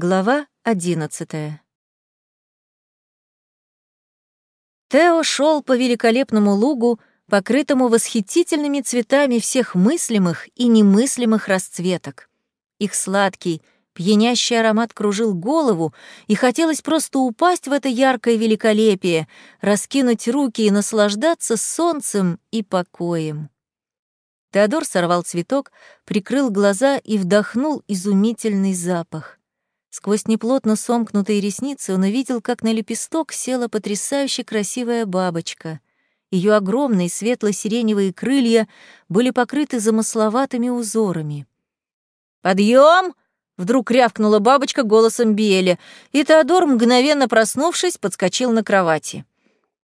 Глава одиннадцатая. Тео шел по великолепному лугу, покрытому восхитительными цветами всех мыслимых и немыслимых расцветок. Их сладкий, пьянящий аромат кружил голову, и хотелось просто упасть в это яркое великолепие, раскинуть руки и наслаждаться солнцем и покоем. Теодор сорвал цветок, прикрыл глаза и вдохнул изумительный запах. Сквозь неплотно сомкнутые ресницы он увидел, как на лепесток села потрясающе красивая бабочка. Ее огромные светло-сиреневые крылья были покрыты замысловатыми узорами. «Подъем!» — вдруг рявкнула бабочка голосом Биэля, и Теодор, мгновенно проснувшись, подскочил на кровати.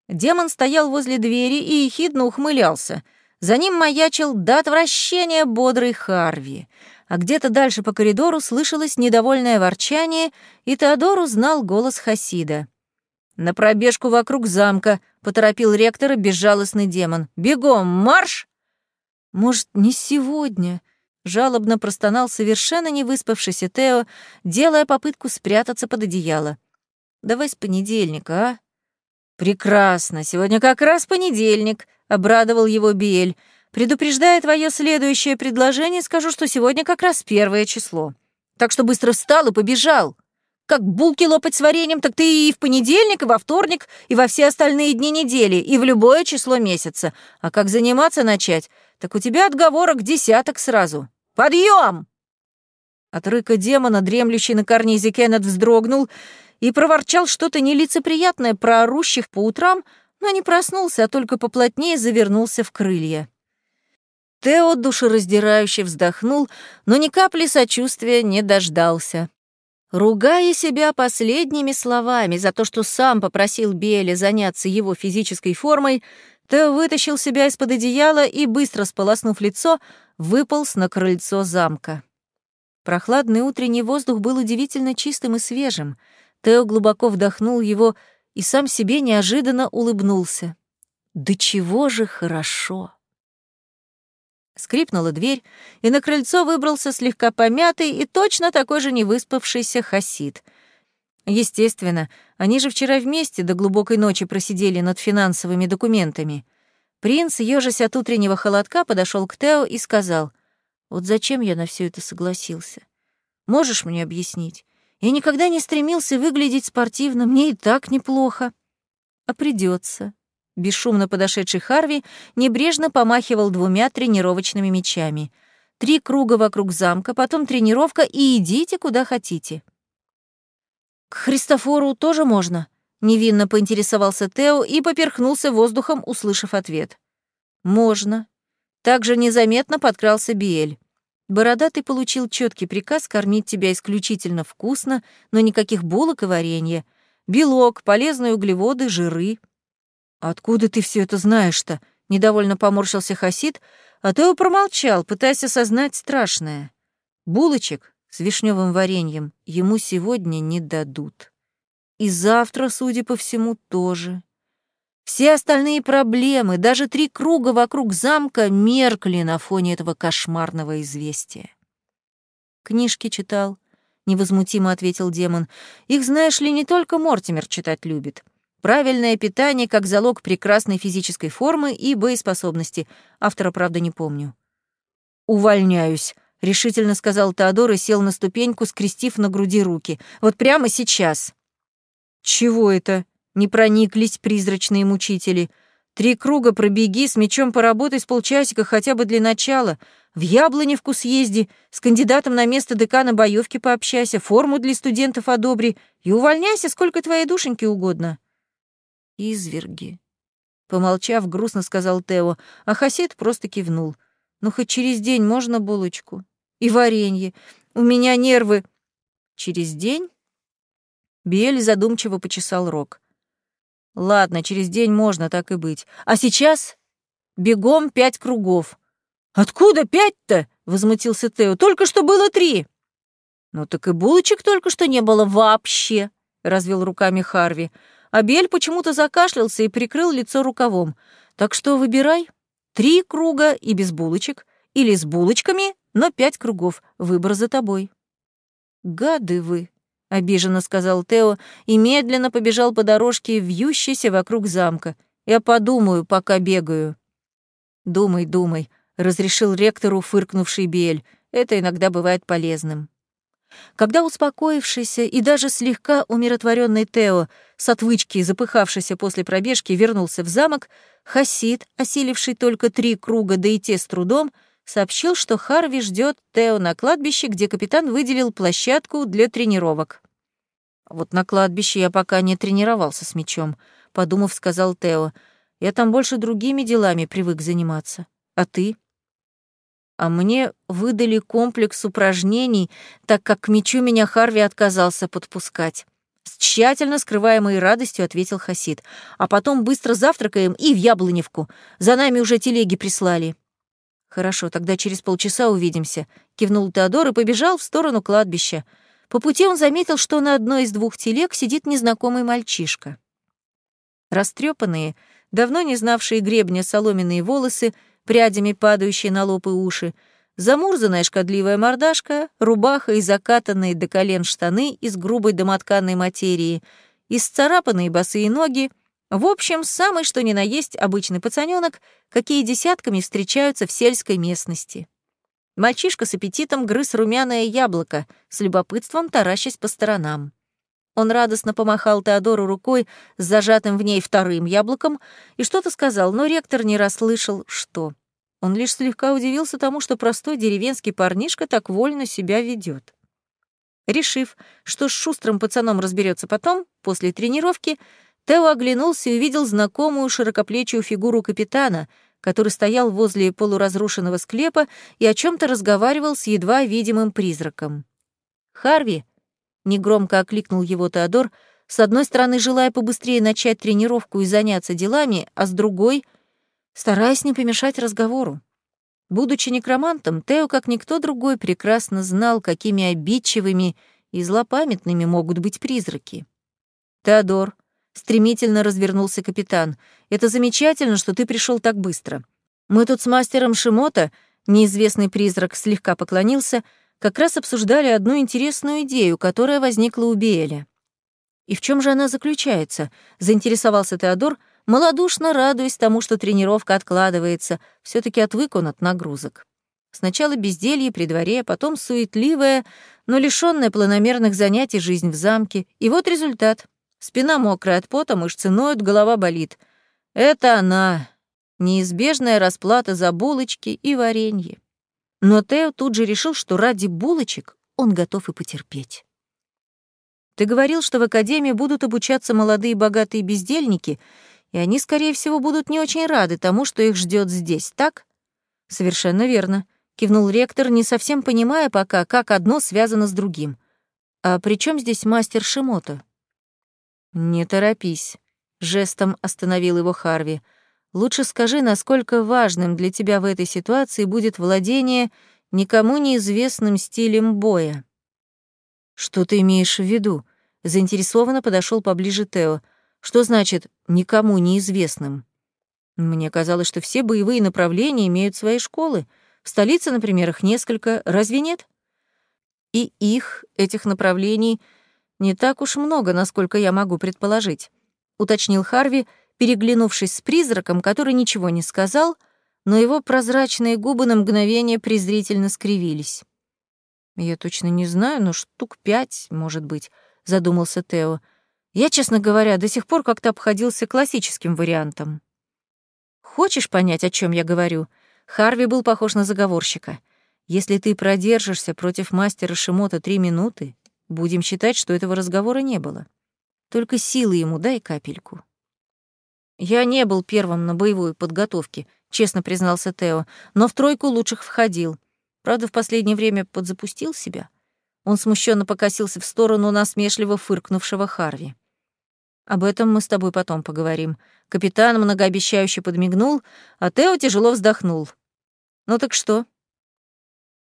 Демон стоял возле двери и ехидно ухмылялся. За ним маячил до отвращения бодрый Харви — а где-то дальше по коридору слышалось недовольное ворчание, и Теодор узнал голос Хасида. «На пробежку вокруг замка», — поторопил ректора безжалостный демон. «Бегом, марш!» «Может, не сегодня?» — жалобно простонал совершенно не выспавшийся Тео, делая попытку спрятаться под одеяло. «Давай с понедельника, а?» «Прекрасно, сегодня как раз понедельник», — обрадовал его Биэль. Предупреждая твое следующее предложение, скажу, что сегодня как раз первое число. Так что быстро встал и побежал. Как булки лопать с вареньем, так ты и в понедельник, и во вторник, и во все остальные дни недели, и в любое число месяца. А как заниматься начать, так у тебя отговорок десяток сразу. Подъем! От рыка демона, дремлющий на карнизе, Кеннет вздрогнул и проворчал что-то нелицеприятное про орущих по утрам, но не проснулся, а только поплотнее завернулся в крылья. Тео душераздирающе вздохнул, но ни капли сочувствия не дождался. Ругая себя последними словами за то, что сам попросил Белли заняться его физической формой, Тео вытащил себя из-под одеяла и, быстро сполоснув лицо, выполз на крыльцо замка. Прохладный утренний воздух был удивительно чистым и свежим. Тео глубоко вдохнул его и сам себе неожиданно улыбнулся. «Да чего же хорошо!» Скрипнула дверь, и на крыльцо выбрался слегка помятый и точно такой же невыспавшийся Хасид. Естественно, они же вчера вместе до глубокой ночи просидели над финансовыми документами. Принц, ёжась от утреннего холодка, подошел к Тео и сказал, «Вот зачем я на все это согласился? Можешь мне объяснить? Я никогда не стремился выглядеть спортивно, мне и так неплохо. А придется. Бесшумно подошедший Харви небрежно помахивал двумя тренировочными мечами. Три круга вокруг замка, потом тренировка и идите куда хотите. «К Христофору тоже можно?» — невинно поинтересовался Тео и поперхнулся воздухом, услышав ответ. «Можно». Также незаметно подкрался Биэль. Бородатый получил четкий приказ кормить тебя исключительно вкусно, но никаких булок и варенья. Белок, полезные углеводы, жиры. «Откуда ты все это знаешь-то?» — недовольно поморщился Хасид, а Тео промолчал, пытаясь осознать страшное. Булочек с вишневым вареньем ему сегодня не дадут. И завтра, судя по всему, тоже. Все остальные проблемы, даже три круга вокруг замка, меркли на фоне этого кошмарного известия. «Книжки читал», — невозмутимо ответил демон. «Их, знаешь ли, не только Мортимер читать любит. Правильное питание как залог прекрасной физической формы и боеспособности. Автора, правда, не помню. «Увольняюсь», — решительно сказал Теодор и сел на ступеньку, скрестив на груди руки. «Вот прямо сейчас». «Чего это?» — не прониклись призрачные мучители. «Три круга пробеги, с мечом поработай с полчасика хотя бы для начала. В Яблоневку съезди, с кандидатом на место декана боевки пообщайся, форму для студентов одобри и увольняйся, сколько твоей душеньки угодно». Изверги. Помолчав, грустно сказал Тео, а Хасид просто кивнул. Ну, хоть через день можно булочку? И варенье. У меня нервы. Через день? Бель задумчиво почесал рог. Ладно, через день можно, так и быть. А сейчас бегом пять кругов. Откуда пять-то? Возмутился Тео. Только что было три. Ну так и булочек только что не было вообще, развел руками Харви. Абель почему-то закашлялся и прикрыл лицо рукавом. Так что выбирай. Три круга и без булочек. Или с булочками, но пять кругов. Выбор за тобой. Гады вы, — обиженно сказал Тео и медленно побежал по дорожке, вьющейся вокруг замка. «Я подумаю, пока бегаю». «Думай, думай», — разрешил ректору фыркнувший Биэль. «Это иногда бывает полезным». Когда успокоившийся и даже слегка умиротворенный Тео с отвычки, запыхавшийся после пробежки, вернулся в замок, Хасид, осиливший только три круга, да и те с трудом, сообщил, что Харви ждет Тео на кладбище, где капитан выделил площадку для тренировок. «Вот на кладбище я пока не тренировался с мячом», — подумав, сказал Тео. «Я там больше другими делами привык заниматься. А ты?» А мне выдали комплекс упражнений, так как к мячу меня Харви отказался подпускать. С тщательно скрываемой радостью ответил Хасид. А потом быстро завтракаем и в Яблоневку. За нами уже телеги прислали. Хорошо, тогда через полчаса увидимся, кивнул Теодор и побежал в сторону кладбища. По пути он заметил, что на одной из двух телег сидит незнакомый мальчишка. Растрепанные, давно не знавшие гребня соломенные волосы — прядями падающие на лоб и уши, замурзанная шкодливая мордашка, рубаха и закатанные до колен штаны из грубой домотканной материи, исцарапанные босые ноги, в общем, самый что ни на есть обычный пацанёнок, какие десятками встречаются в сельской местности. Мальчишка с аппетитом грыз румяное яблоко, с любопытством таращась по сторонам. Он радостно помахал Теодору рукой с зажатым в ней вторым яблоком и что-то сказал, но ректор не расслышал, что. Он лишь слегка удивился тому, что простой деревенский парнишка так вольно себя ведет. Решив, что с шустрым пацаном разберется потом, после тренировки, Тео оглянулся и увидел знакомую широкоплечую фигуру капитана, который стоял возле полуразрушенного склепа и о чем то разговаривал с едва видимым призраком. «Харви!» — негромко окликнул его Теодор, с одной стороны, желая побыстрее начать тренировку и заняться делами, а с другой — стараясь не помешать разговору. Будучи некромантом, Тео, как никто другой, прекрасно знал, какими обидчивыми и злопамятными могут быть призраки. «Теодор», — стремительно развернулся капитан, — «это замечательно, что ты пришел так быстро. Мы тут с мастером Шимота, неизвестный призрак слегка поклонился, как раз обсуждали одну интересную идею, которая возникла у Биэля. «И в чем же она заключается?» — заинтересовался Теодор, малодушно радуясь тому, что тренировка откладывается, все таки отвык он от нагрузок. Сначала безделье при дворе, потом суетливая, но лишённая планомерных занятий жизнь в замке. И вот результат. Спина мокрая от пота, мышцы ноют, голова болит. Это она, неизбежная расплата за булочки и варенье. Но Тео тут же решил, что ради булочек он готов и потерпеть. Ты говорил, что в академии будут обучаться молодые богатые бездельники, и они, скорее всего, будут не очень рады тому, что их ждет здесь, так? Совершенно верно, кивнул ректор, не совсем понимая пока, как одно связано с другим. А при чем здесь мастер Шимото? Не торопись, жестом остановил его Харви. Лучше скажи, насколько важным для тебя в этой ситуации будет владение никому неизвестным стилем боя. Что ты имеешь в виду? Заинтересованно подошел поближе Тео. Что значит «никому неизвестным»? Мне казалось, что все боевые направления имеют свои школы. В столице, например, их несколько, разве нет? И их, этих направлений, не так уж много, насколько я могу предположить, уточнил Харви, переглянувшись с призраком, который ничего не сказал, но его прозрачные губы на мгновение презрительно скривились. «Я точно не знаю, но штук пять, может быть», — задумался Тео. Я, честно говоря, до сих пор как-то обходился классическим вариантом. Хочешь понять, о чем я говорю? Харви был похож на заговорщика. Если ты продержишься против мастера Шимота три минуты, будем считать, что этого разговора не было. Только силы ему дай капельку. Я не был первым на боевой подготовке, честно признался Тео, но в тройку лучших входил. Правда, в последнее время подзапустил себя. Он смущенно покосился в сторону насмешливо фыркнувшего Харви. Об этом мы с тобой потом поговорим. Капитан многообещающе подмигнул, а Тео тяжело вздохнул. Ну так что?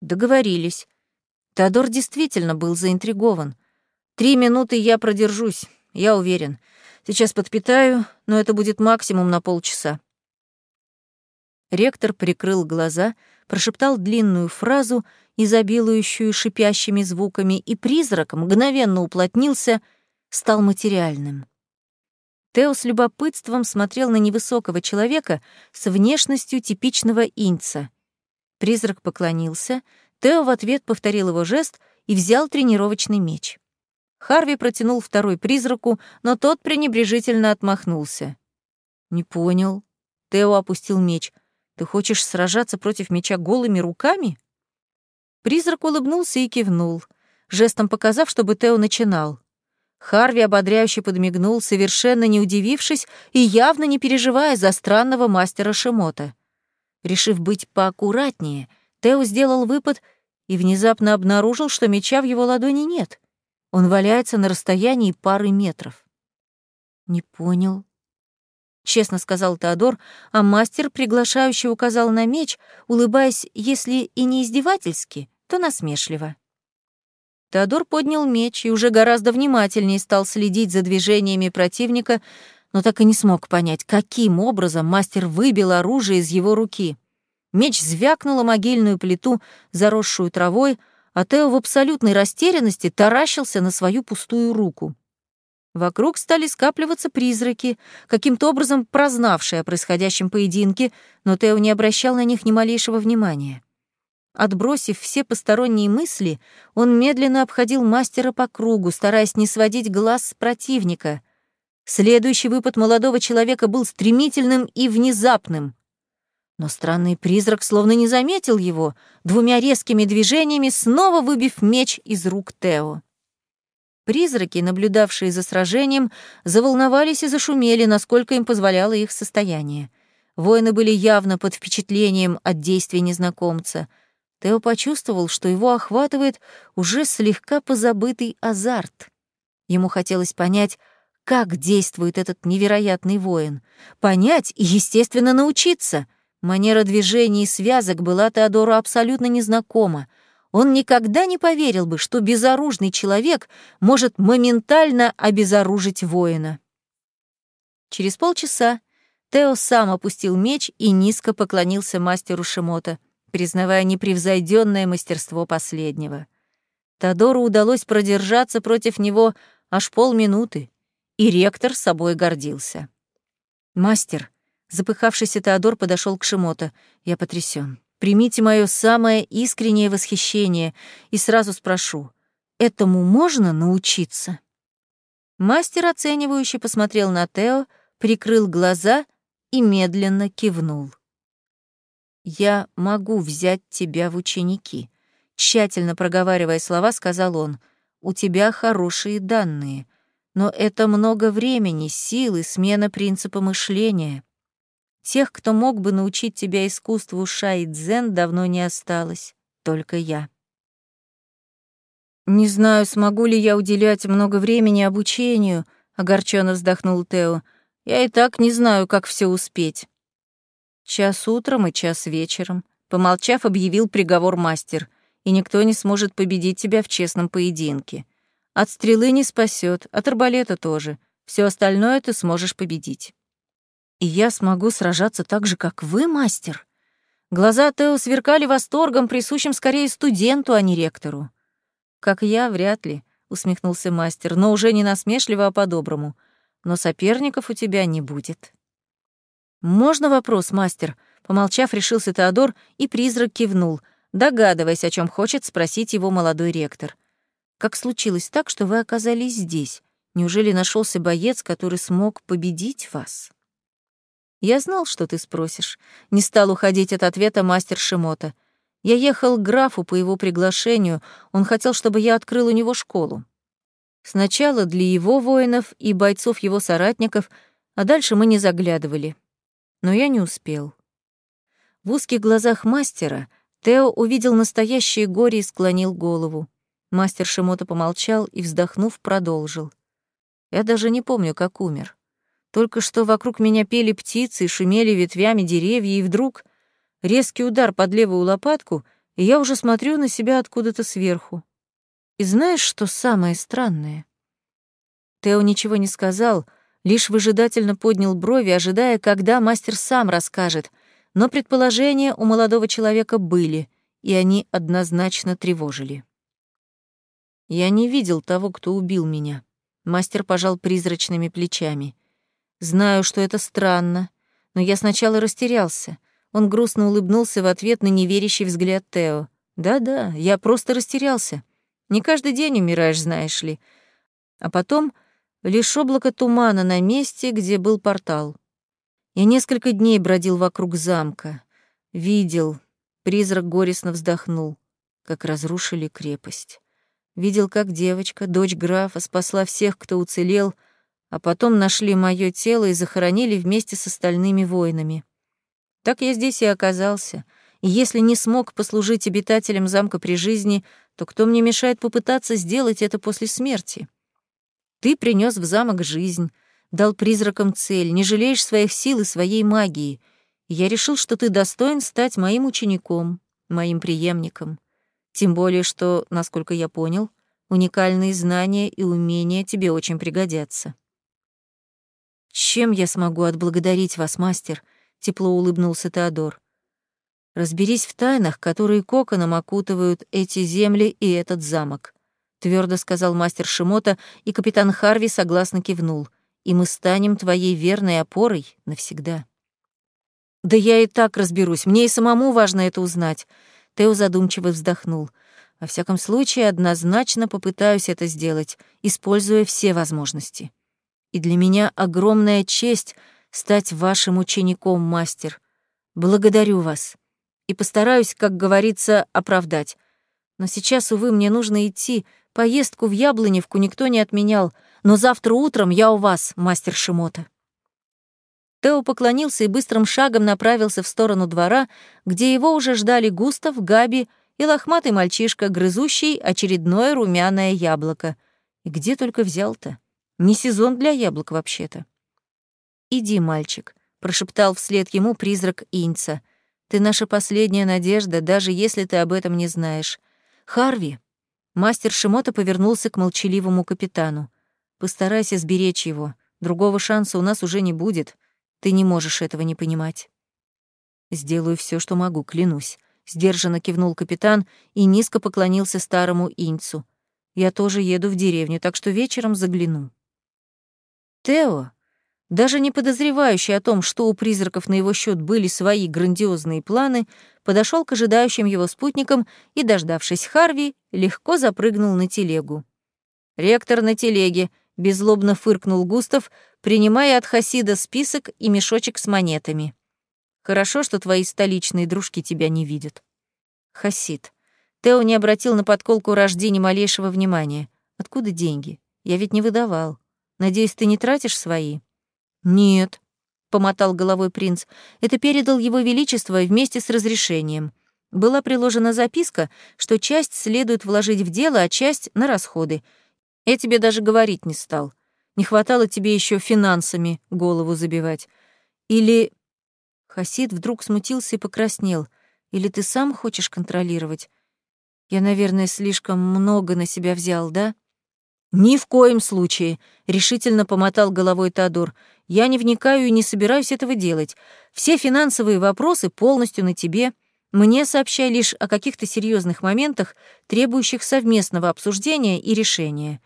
Договорились. Теодор действительно был заинтригован. Три минуты я продержусь, я уверен. Сейчас подпитаю, но это будет максимум на полчаса. Ректор прикрыл глаза, прошептал длинную фразу изобилующую шипящими звуками, и призрак мгновенно уплотнился, стал материальным. Тео с любопытством смотрел на невысокого человека с внешностью типичного инца. Призрак поклонился, Тео в ответ повторил его жест и взял тренировочный меч. Харви протянул второй призраку, но тот пренебрежительно отмахнулся. «Не понял». Тео опустил меч. «Ты хочешь сражаться против меча голыми руками?» Призрак улыбнулся и кивнул, жестом показав, чтобы Тео начинал. Харви ободряюще подмигнул, совершенно не удивившись и явно не переживая за странного мастера Шимота. Решив быть поаккуратнее, Тео сделал выпад и внезапно обнаружил, что меча в его ладони нет. Он валяется на расстоянии пары метров. «Не понял», — честно сказал Теодор, а мастер приглашающий указал на меч, улыбаясь, если и не издевательски, то насмешливо. Теодор поднял меч и уже гораздо внимательнее стал следить за движениями противника, но так и не смог понять, каким образом мастер выбил оружие из его руки. Меч звякнул о могильную плиту, заросшую травой, а Тео в абсолютной растерянности таращился на свою пустую руку. Вокруг стали скапливаться призраки, каким-то образом прознавшие о происходящем поединке, но Тео не обращал на них ни малейшего внимания. Отбросив все посторонние мысли, он медленно обходил мастера по кругу, стараясь не сводить глаз с противника. Следующий выпад молодого человека был стремительным и внезапным. Но странный призрак словно не заметил его, двумя резкими движениями снова выбив меч из рук Тео. Призраки, наблюдавшие за сражением, заволновались и зашумели, насколько им позволяло их состояние. Воины были явно под впечатлением от действий незнакомца — Тео почувствовал, что его охватывает уже слегка позабытый азарт. Ему хотелось понять, как действует этот невероятный воин. Понять и, естественно, научиться. Манера движений и связок была Теодору абсолютно незнакома. Он никогда не поверил бы, что безоружный человек может моментально обезоружить воина. Через полчаса Тео сам опустил меч и низко поклонился мастеру Шимота признавая непревзойденное мастерство последнего. Тодору удалось продержаться против него аж полминуты, и ректор собой гордился. «Мастер», запыхавшийся Теодор подошел к Шимото, «я потрясен. Примите мое самое искреннее восхищение и сразу спрошу, этому можно научиться?» Мастер оценивающе посмотрел на Тео, прикрыл глаза и медленно кивнул. «Я могу взять тебя в ученики», — тщательно проговаривая слова, сказал он. «У тебя хорошие данные, но это много времени, силы, смена принципа мышления. Тех, кто мог бы научить тебя искусству шай-дзен, давно не осталось, только я». «Не знаю, смогу ли я уделять много времени обучению», — огорченно вздохнул Тео. «Я и так не знаю, как все успеть». Час утром и час вечером, помолчав, объявил приговор мастер, и никто не сможет победить тебя в честном поединке. От стрелы не спасет, от арбалета тоже. Все остальное ты сможешь победить. И я смогу сражаться так же, как вы, мастер? Глаза Тео сверкали восторгом, присущим скорее студенту, а не ректору. Как я, вряд ли, усмехнулся мастер, но уже не насмешливо, а по-доброму. Но соперников у тебя не будет. «Можно вопрос, мастер?» Помолчав, решился Теодор, и призрак кивнул, догадываясь, о чем хочет спросить его молодой ректор. «Как случилось так, что вы оказались здесь? Неужели нашелся боец, который смог победить вас?» «Я знал, что ты спросишь». Не стал уходить от ответа мастер Шимота. «Я ехал к графу по его приглашению, он хотел, чтобы я открыл у него школу. Сначала для его воинов и бойцов его соратников, а дальше мы не заглядывали но я не успел. В узких глазах мастера Тео увидел настоящее горе и склонил голову. Мастер Шимото помолчал и, вздохнув, продолжил. Я даже не помню, как умер. Только что вокруг меня пели птицы шумели ветвями деревья, и вдруг резкий удар под левую лопатку, и я уже смотрю на себя откуда-то сверху. И знаешь, что самое странное? Тео ничего не сказал, лишь выжидательно поднял брови, ожидая, когда мастер сам расскажет, но предположения у молодого человека были, и они однозначно тревожили. Я не видел того, кто убил меня. Мастер пожал призрачными плечами. Знаю, что это странно, но я сначала растерялся. Он грустно улыбнулся в ответ на неверящий взгляд Тео. Да-да, я просто растерялся. Не каждый день умираешь, знаешь ли. А потом лишь облако тумана на месте, где был портал. Я несколько дней бродил вокруг замка. Видел, призрак горестно вздохнул, как разрушили крепость. Видел, как девочка, дочь графа, спасла всех, кто уцелел, а потом нашли мое тело и захоронили вместе с остальными воинами. Так я здесь и оказался. И если не смог послужить обитателям замка при жизни, то кто мне мешает попытаться сделать это после смерти? Ты принес в замок жизнь, дал призракам цель, не жалеешь своих сил и своей магии. И я решил, что ты достоин стать моим учеником, моим преемником. Тем более, что, насколько я понял, уникальные знания и умения тебе очень пригодятся. «Чем я смогу отблагодарить вас, мастер?» — тепло улыбнулся Теодор. «Разберись в тайнах, которые коконом окутывают эти земли и этот замок», — твердо сказал мастер Шимота, и капитан Харви согласно кивнул. «И мы станем твоей верной опорой навсегда». «Да я и так разберусь, мне и самому важно это узнать. Тео задумчиво вздохнул. Во всяком случае, однозначно попытаюсь это сделать, используя все возможности. И для меня огромная честь стать вашим учеником, мастер. Благодарю вас. И постараюсь, как говорится, оправдать. Но сейчас, увы, мне нужно идти. Поездку в Яблоневку никто не отменял, но завтра утром я у вас, мастер Шимота. Тео поклонился и быстрым шагом направился в сторону двора, где его уже ждали Густав, Габи и лохматый мальчишка, грызущий очередное румяное яблоко. И где только взял-то? Не сезон для яблок вообще-то. «Иди, мальчик», — прошептал вслед ему призрак Инца. «Ты наша последняя надежда, даже если ты об этом не знаешь. Харви!» Мастер Шимота повернулся к молчаливому капитану. «Постарайся сберечь его. Другого шанса у нас уже не будет. Ты не можешь этого не понимать. Сделаю все, что могу, клянусь. Сдержанно кивнул капитан и низко поклонился старому инцу. Я тоже еду в деревню, так что вечером загляну. Тео, даже не подозревающий о том, что у призраков на его счет были свои грандиозные планы, подошел к ожидающим его спутникам и, дождавшись Харви, легко запрыгнул на телегу. «Ректор на телеге», — беззлобно фыркнул Густав, принимая от Хасида список и мешочек с монетами. Хорошо, что твои столичные дружки тебя не видят. Хасид. Тео не обратил на подколку рожди ни малейшего внимания. Откуда деньги? Я ведь не выдавал. Надеюсь, ты не тратишь свои? Нет, помотал головой принц. Это передал его величество вместе с разрешением. Была приложена записка, что часть следует вложить в дело, а часть — на расходы. Я тебе даже говорить не стал. Не хватало тебе еще финансами голову забивать. Или...» Хасид вдруг смутился и покраснел. «Или ты сам хочешь контролировать? Я, наверное, слишком много на себя взял, да?» «Ни в коем случае», — решительно помотал головой Тадор. «Я не вникаю и не собираюсь этого делать. Все финансовые вопросы полностью на тебе. Мне сообщай лишь о каких-то серьезных моментах, требующих совместного обсуждения и решения.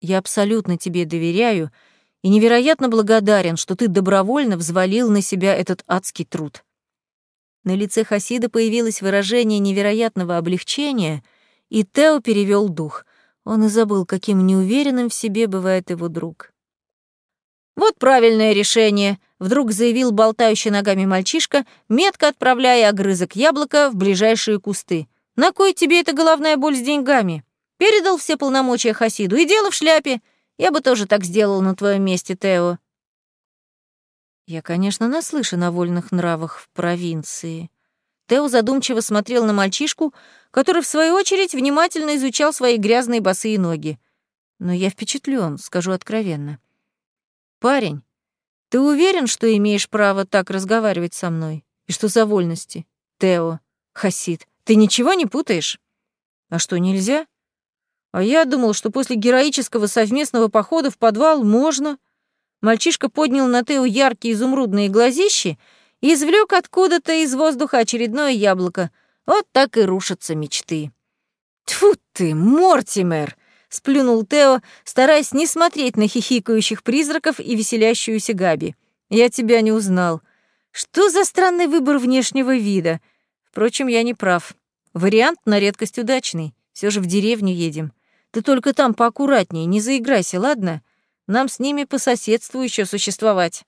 Я абсолютно тебе доверяю и невероятно благодарен, что ты добровольно взвалил на себя этот адский труд». На лице Хасида появилось выражение невероятного облегчения, и Тео перевел дух. Он и забыл, каким неуверенным в себе бывает его друг. «Вот правильное решение», — вдруг заявил болтающий ногами мальчишка, метко отправляя огрызок яблока в ближайшие кусты. «На кой тебе эта головная боль с деньгами?» Передал все полномочия Хасиду, и дело в шляпе. Я бы тоже так сделал на твоем месте, Тео. Я, конечно, наслышан о вольных нравах в провинции. Тео задумчиво смотрел на мальчишку, который, в свою очередь, внимательно изучал свои грязные босые ноги. Но я впечатлен, скажу откровенно. «Парень, ты уверен, что имеешь право так разговаривать со мной? И что за вольности? Тео, Хасид, ты ничего не путаешь? А что, нельзя?» А я думал, что после героического совместного похода в подвал можно. Мальчишка поднял на Тео яркие изумрудные глазищи и извлек откуда-то из воздуха очередное яблоко. Вот так и рушатся мечты. Тьфу ты, Мортимер! Сплюнул Тео, стараясь не смотреть на хихикающих призраков и веселящуюся Габи. Я тебя не узнал. Что за странный выбор внешнего вида? Впрочем, я не прав. Вариант на редкость удачный. Все же в деревню едем. Ты только там поаккуратнее, не заиграйся, ладно? Нам с ними по соседству еще существовать.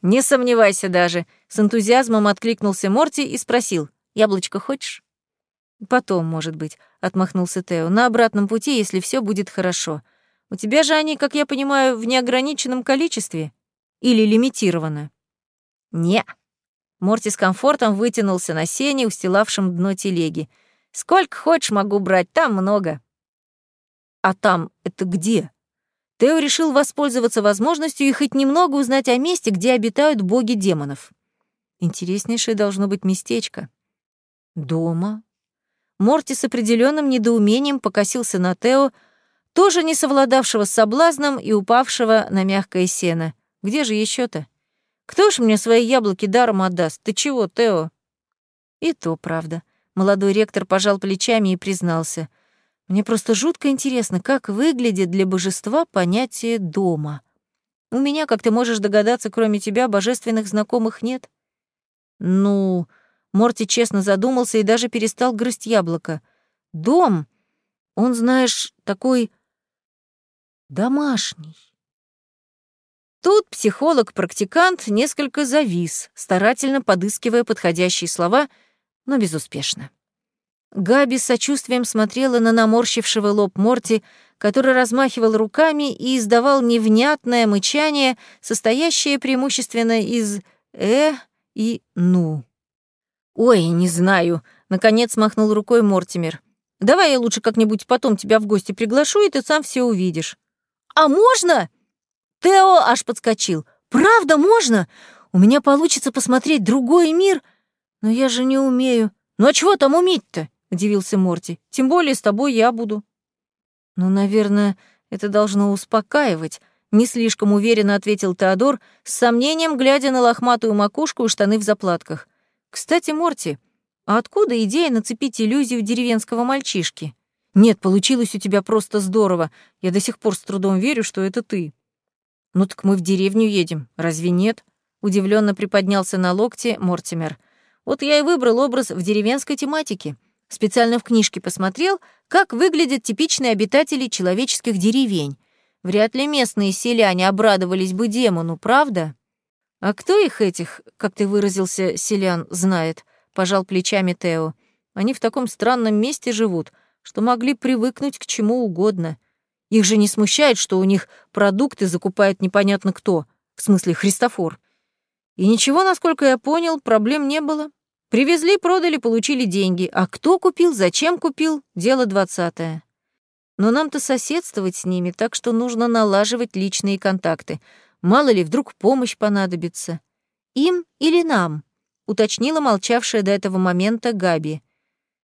Не сомневайся даже, с энтузиазмом откликнулся Морти и спросил: "Яблочко хочешь?" Потом, может быть, отмахнулся Тео. На обратном пути, если все будет хорошо. У тебя же они, как я понимаю, в неограниченном количестве или лимитировано? Не. Морти с комфортом вытянулся на сене, устилавшем дно телеги. Сколько хочешь, могу брать, там много. А там это где? Тео решил воспользоваться возможностью и хоть немного узнать о месте, где обитают боги демонов. Интереснейшее должно быть местечко. Дома? Морти с определенным недоумением покосился на Тео, тоже не совладавшего с соблазном и упавшего на мягкое сено. Где же еще то Кто ж мне свои яблоки даром отдаст? Ты чего, Тео? И то правда. Молодой ректор пожал плечами и признался — мне просто жутко интересно, как выглядит для божества понятие дома. У меня, как ты можешь догадаться, кроме тебя, божественных знакомых нет. Ну, Морти честно задумался и даже перестал грызть яблоко. Дом, он, знаешь, такой домашний. Тут психолог-практикант несколько завис, старательно подыскивая подходящие слова, но безуспешно. Габи с сочувствием смотрела на наморщившего лоб Морти, который размахивал руками и издавал невнятное мычание, состоящее преимущественно из «э» и «ну». «Ой, не знаю», — наконец махнул рукой Мортимер. «Давай я лучше как-нибудь потом тебя в гости приглашу, и ты сам все увидишь». «А можно?» Тео аж подскочил. «Правда можно? У меня получится посмотреть другой мир, но я же не умею. Ну а чего там уметь-то?» — удивился Морти. «Тем более с тобой я буду». «Ну, наверное, это должно успокаивать», — не слишком уверенно ответил Теодор, с сомнением глядя на лохматую макушку и штаны в заплатках. «Кстати, Морти, а откуда идея нацепить иллюзию деревенского мальчишки? Нет, получилось у тебя просто здорово. Я до сих пор с трудом верю, что это ты». «Ну так мы в деревню едем, разве нет?» Удивленно приподнялся на локте Мортимер. «Вот я и выбрал образ в деревенской тематике». Специально в книжке посмотрел, как выглядят типичные обитатели человеческих деревень. Вряд ли местные селяне обрадовались бы демону, правда? А кто их этих, как ты выразился, селян, знает? Пожал плечами Тео. Они в таком странном месте живут, что могли привыкнуть к чему угодно. Их же не смущает, что у них продукты закупает непонятно кто, в смысле Христофор. И ничего, насколько я понял, проблем не было. Привезли, продали, получили деньги. А кто купил, зачем купил — дело двадцатое. Но нам-то соседствовать с ними, так что нужно налаживать личные контакты. Мало ли, вдруг помощь понадобится. Им или нам? Уточнила молчавшая до этого момента Габи.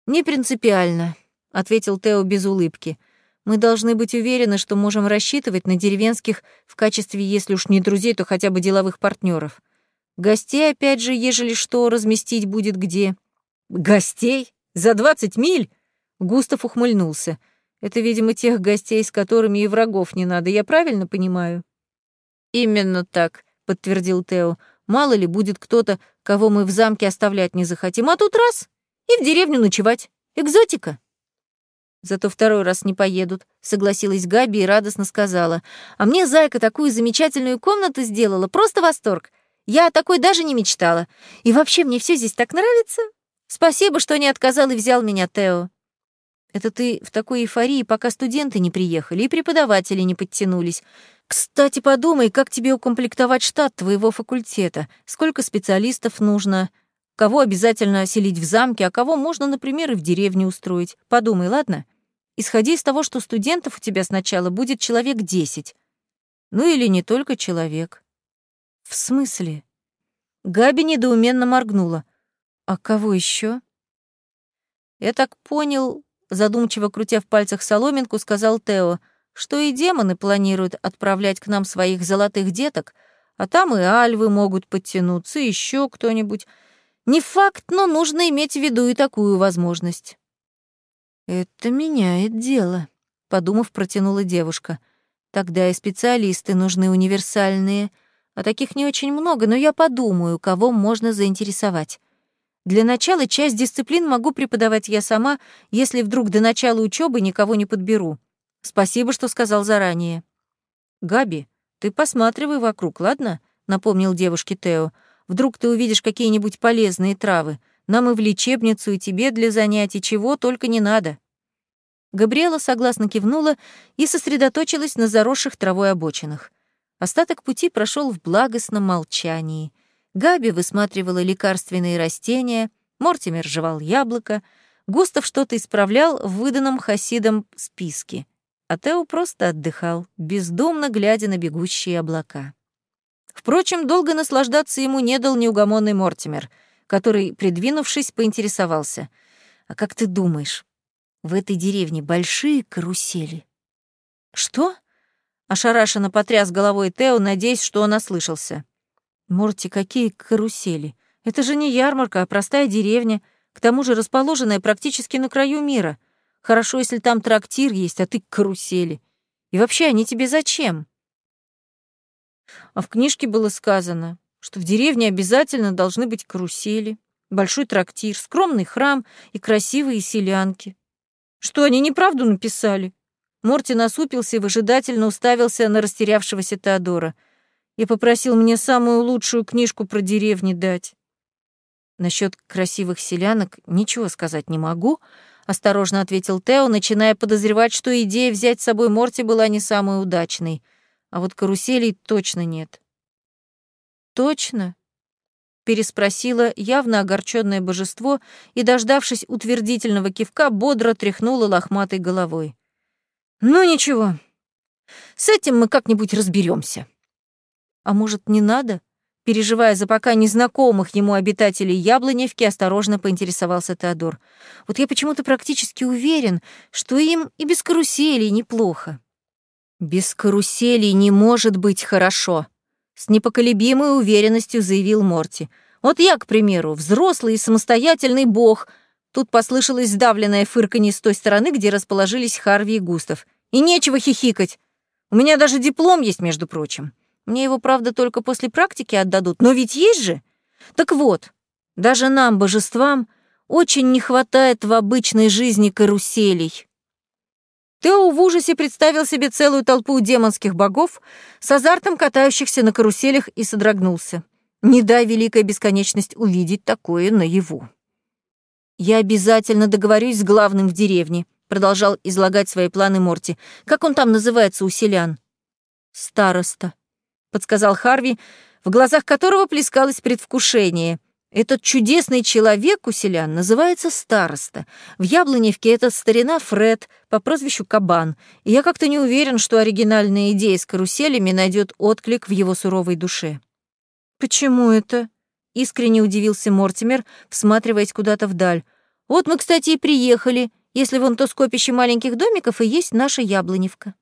«Не принципиально», — ответил Тео без улыбки. «Мы должны быть уверены, что можем рассчитывать на деревенских в качестве, если уж не друзей, то хотя бы деловых партнеров. Гостей, опять же, ежели что, разместить будет где. Гостей? За двадцать миль? Густав ухмыльнулся. Это, видимо, тех гостей, с которыми и врагов не надо, я правильно понимаю? Именно так, подтвердил Тео. Мало ли будет кто-то, кого мы в замке оставлять не захотим, а тут раз — и в деревню ночевать. Экзотика. Зато второй раз не поедут, согласилась Габи и радостно сказала. А мне зайка такую замечательную комнату сделала, просто восторг. Я о такой даже не мечтала. И вообще мне все здесь так нравится. Спасибо, что не отказал и взял меня, Тео. Это ты в такой эйфории, пока студенты не приехали и преподаватели не подтянулись. Кстати, подумай, как тебе укомплектовать штат твоего факультета, сколько специалистов нужно, кого обязательно селить в замке, а кого можно, например, и в деревне устроить. Подумай, ладно? Исходи из того, что студентов у тебя сначала будет человек десять. Ну или не только человек. «В смысле?» Габи недоуменно моргнула. «А кого еще? «Я так понял», — задумчиво крутя в пальцах соломинку, сказал Тео, «что и демоны планируют отправлять к нам своих золотых деток, а там и альвы могут подтянуться, еще кто-нибудь. Не факт, но нужно иметь в виду и такую возможность. Это меняет дело, подумав, протянула девушка. Тогда и специалисты нужны универсальные, а таких не очень много, но я подумаю, кого можно заинтересовать. Для начала часть дисциплин могу преподавать я сама, если вдруг до начала учебы никого не подберу. Спасибо, что сказал заранее. Габи, ты посматривай вокруг, ладно? напомнил девушке Тео. Вдруг ты увидишь какие-нибудь полезные травы. Нам и в лечебницу, и тебе для занятий, чего только не надо». Габриэла согласно кивнула и сосредоточилась на заросших травой обочинах. Остаток пути прошел в благостном молчании. Габи высматривала лекарственные растения, Мортимер жевал яблоко, Густав что-то исправлял в выданном Хасидом списке, а Тео просто отдыхал, бездумно глядя на бегущие облака. Впрочем, долго наслаждаться ему не дал неугомонный Мортимер, который, придвинувшись, поинтересовался. «А как ты думаешь, в этой деревне большие карусели?» «Что?» — ошарашенно потряс головой Тео, надеясь, что он ослышался. «Морти, какие карусели? Это же не ярмарка, а простая деревня, к тому же расположенная практически на краю мира. Хорошо, если там трактир есть, а ты карусели. И вообще, они тебе зачем?» А в книжке было сказано, что в деревне обязательно должны быть карусели, большой трактир, скромный храм и красивые селянки. Что, они неправду написали? Морти насупился и выжидательно уставился на растерявшегося Теодора. Я попросил мне самую лучшую книжку про деревни дать. Насчет красивых селянок ничего сказать не могу, осторожно ответил Тео, начиная подозревать, что идея взять с собой Морти была не самой удачной — а вот каруселей точно нет. Точно? переспросила явно огорченное божество и, дождавшись утвердительного кивка, бодро тряхнула лохматой головой. «Ну ничего, с этим мы как-нибудь разберемся. «А может, не надо?» Переживая за пока незнакомых ему обитателей Яблоневки, осторожно поинтересовался Теодор. «Вот я почему-то практически уверен, что им и без каруселей неплохо». «Без каруселей не может быть хорошо», — с непоколебимой уверенностью заявил Морти. «Вот я, к примеру, взрослый и самостоятельный бог». Тут послышалось сдавленное фырканье с той стороны, где расположились Харви и Густав. «И нечего хихикать. У меня даже диплом есть, между прочим. Мне его, правда, только после практики отдадут, но ведь есть же. Так вот, даже нам, божествам, очень не хватает в обычной жизни каруселей». Тео в ужасе представил себе целую толпу демонских богов с азартом катающихся на каруселях и содрогнулся. Не дай великая бесконечность увидеть такое наяву. «Я обязательно договорюсь с главным в деревне», — продолжал излагать свои планы Морти. «Как он там называется у селян?» «Староста», — подсказал Харви, в глазах которого плескалось предвкушение. Этот чудесный человек у селян называется староста. В Яблоневке это старина Фред по прозвищу Кабан, и я как-то не уверен, что оригинальная идея с каруселями найдет отклик в его суровой душе. «Почему это?» — искренне удивился Мортимер, всматриваясь куда-то вдаль. «Вот мы, кстати, и приехали, если вон то скопище маленьких домиков и есть наша Яблоневка».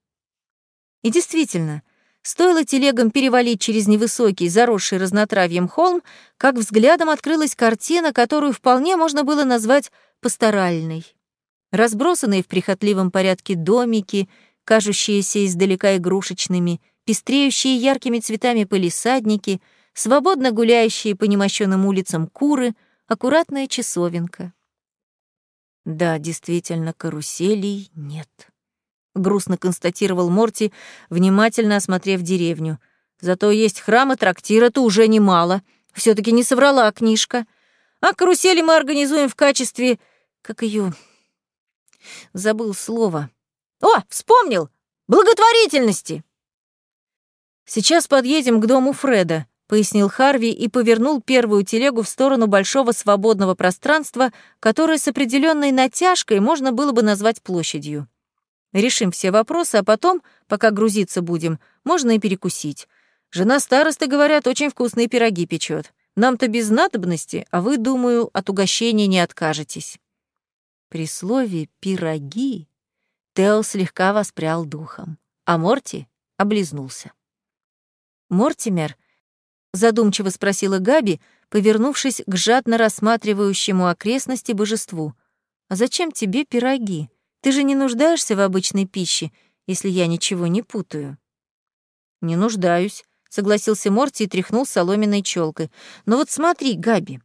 И действительно — Стоило телегам перевалить через невысокий, заросший разнотравьем холм, как взглядом открылась картина, которую вполне можно было назвать пасторальной. Разбросанные в прихотливом порядке домики, кажущиеся издалека игрушечными, пестреющие яркими цветами полисадники, свободно гуляющие по немощенным улицам куры, аккуратная часовенка. Да, действительно, каруселей нет. — грустно констатировал Морти, внимательно осмотрев деревню. «Зато есть храм и трактир, это уже немало. все таки не соврала книжка. А карусели мы организуем в качестве... Как ее? Забыл слово. О, вспомнил! Благотворительности!» «Сейчас подъедем к дому Фреда», — пояснил Харви и повернул первую телегу в сторону большого свободного пространства, которое с определенной натяжкой можно было бы назвать площадью. Решим все вопросы, а потом, пока грузиться будем, можно и перекусить. Жена старосты, говорят, очень вкусные пироги печет. Нам-то без надобности, а вы, думаю, от угощения не откажетесь». При слове «пироги» Тео слегка воспрял духом, а Морти облизнулся. Мортимер Задумчиво спросила Габи, повернувшись к жадно рассматривающему окрестности божеству. «А зачем тебе пироги? Ты же не нуждаешься в обычной пище, если я ничего не путаю». «Не нуждаюсь», — согласился Морти и тряхнул соломенной челкой. «Но вот смотри, Габи,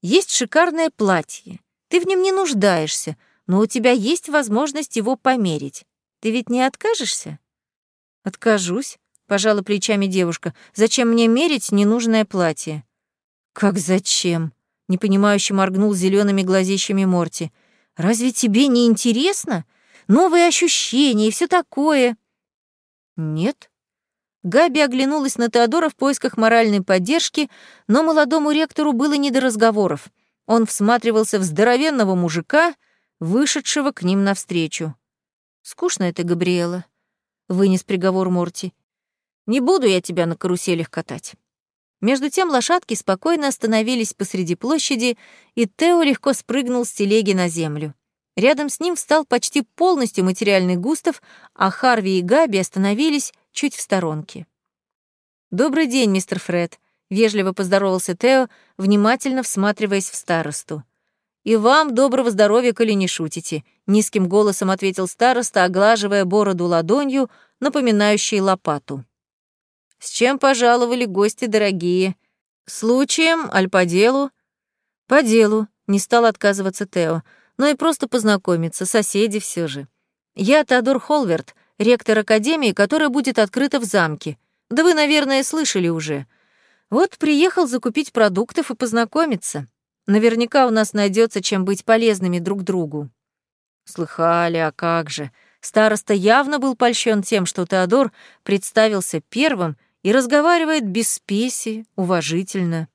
есть шикарное платье. Ты в нем не нуждаешься, но у тебя есть возможность его померить. Ты ведь не откажешься?» «Откажусь», — пожала плечами девушка. «Зачем мне мерить ненужное платье?» «Как зачем?» — непонимающе моргнул зелеными глазищами Морти. «Разве тебе не интересно? Новые ощущения и все такое». «Нет». Габи оглянулась на Теодора в поисках моральной поддержки, но молодому ректору было не до разговоров. Он всматривался в здоровенного мужика, вышедшего к ним навстречу. «Скучно это, Габриэла», — вынес приговор Морти. «Не буду я тебя на каруселях катать». Между тем лошадки спокойно остановились посреди площади, и Тео легко спрыгнул с телеги на землю. Рядом с ним встал почти полностью материальный Густав, а Харви и Габи остановились чуть в сторонке. «Добрый день, мистер Фред», — вежливо поздоровался Тео, внимательно всматриваясь в старосту. «И вам доброго здоровья, коли не шутите», — низким голосом ответил староста, оглаживая бороду ладонью, напоминающей лопату. «С чем пожаловали гости дорогие? Случаем, аль по делу?» «По делу», — не стал отказываться Тео, «но и просто познакомиться, соседи все же. Я Теодор Холверт, ректор академии, которая будет открыта в замке. Да вы, наверное, слышали уже. Вот приехал закупить продуктов и познакомиться. Наверняка у нас найдется чем быть полезными друг другу. Слыхали, а как же. Староста явно был польщен тем, что Теодор представился первым и разговаривает без спеси, уважительно.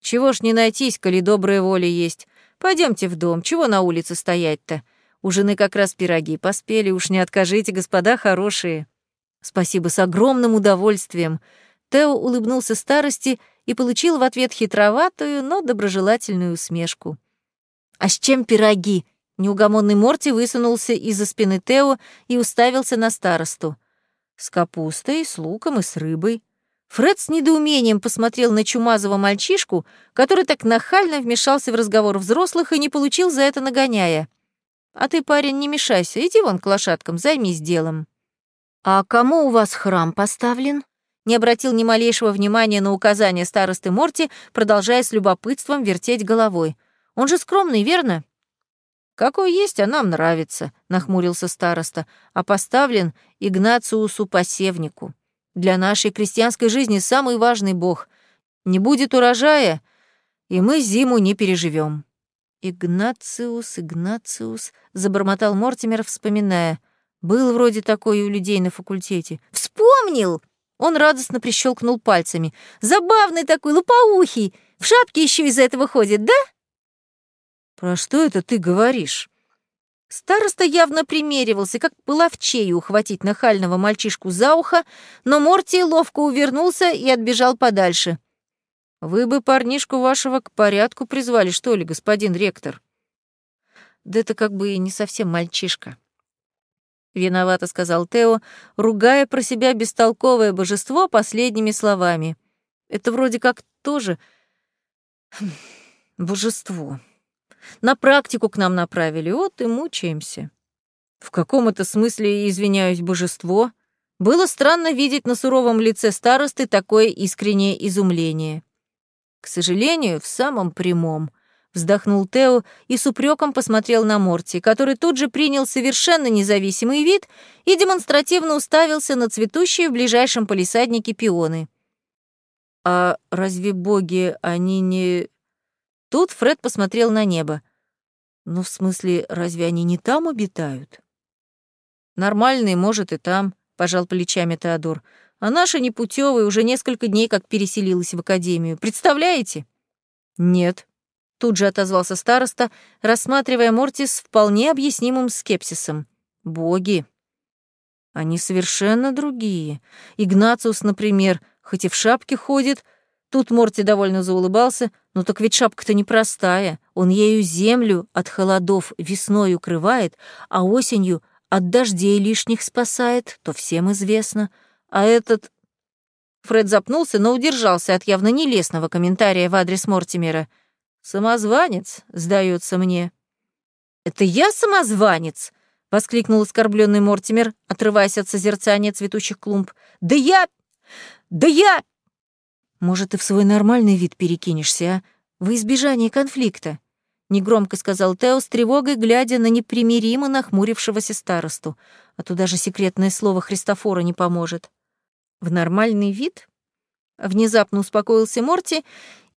Чего ж не найтись, коли добрая воля есть. Пойдемте в дом, чего на улице стоять-то? У жены как раз пироги поспели, уж не откажите, господа хорошие. Спасибо, с огромным удовольствием. Тео улыбнулся старости и получил в ответ хитроватую, но доброжелательную усмешку. «А с чем пироги?» Неугомонный Морти высунулся из-за спины Тео и уставился на старосту. «С капустой, с луком и с рыбой». Фред с недоумением посмотрел на чумазого мальчишку, который так нахально вмешался в разговор взрослых и не получил за это нагоняя. «А ты, парень, не мешайся, иди вон к лошадкам, займись делом». «А кому у вас храм поставлен?» не обратил ни малейшего внимания на указания старосты Морти, продолжая с любопытством вертеть головой. «Он же скромный, верно?» «Какой есть, а нам нравится», — нахмурился староста, «а поставлен Игнациусу Посевнику. Для нашей крестьянской жизни самый важный бог. Не будет урожая, и мы зиму не переживем. «Игнациус, Игнациус», — забормотал Мортимер, вспоминая. «Был вроде такой у людей на факультете». «Вспомнил!» Он радостно прищелкнул пальцами. «Забавный такой, лопоухий! В шапке еще из этого ходит, да?» «Про что это ты говоришь?» Староста явно примеривался, как половчею ухватить нахального мальчишку за ухо, но Морти ловко увернулся и отбежал подальше. «Вы бы парнишку вашего к порядку призвали, что ли, господин ректор?» «Да это как бы и не совсем мальчишка», Виновато сказал Тео, ругая про себя бестолковое божество последними словами. Это вроде как тоже божество. На практику к нам направили, вот и мучаемся. В каком это смысле, извиняюсь, божество? Было странно видеть на суровом лице старосты такое искреннее изумление. К сожалению, в самом прямом — вздохнул Тео и с упреком посмотрел на Морти, который тут же принял совершенно независимый вид и демонстративно уставился на цветущие в ближайшем полисаднике пионы. «А разве боги, они не...» Тут Фред посмотрел на небо. «Ну, в смысле, разве они не там обитают?» «Нормальные, может, и там», — пожал плечами Теодор. «А наша непутевая уже несколько дней как переселилась в академию. Представляете?» «Нет», Тут же отозвался староста, рассматривая Морти с вполне объяснимым скепсисом. «Боги. Они совершенно другие. Игнациус, например, хоть и в шапке ходит, Тут Морти довольно заулыбался, но так ведь шапка-то непростая. Он ею землю от холодов весной укрывает, а осенью от дождей лишних спасает, то всем известно. А этот... Фред запнулся, но удержался от явно нелестного комментария в адрес Мортимера. «Самозванец, сдается мне». «Это я самозванец?» — воскликнул оскорбленный Мортимер, отрываясь от созерцания цветущих клумб. «Да я... Да я...» «Может, ты в свой нормальный вид перекинешься, а? Во избежание конфликта», — негромко сказал Тео с тревогой, глядя на непримиримо нахмурившегося старосту. А то даже секретное слово Христофора не поможет. «В нормальный вид?» Внезапно успокоился Морти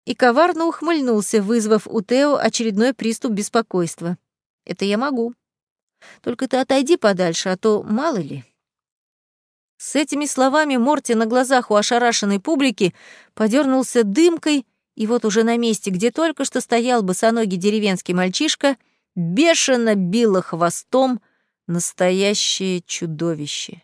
и коварно ухмыльнулся, вызвав у Тео очередной приступ беспокойства. «Это я могу. Только ты отойди подальше, а то мало ли». С этими словами Морти на глазах у ошарашенной публики подернулся дымкой, и вот уже на месте, где только что стоял босоногий деревенский мальчишка, бешено било хвостом настоящее чудовище.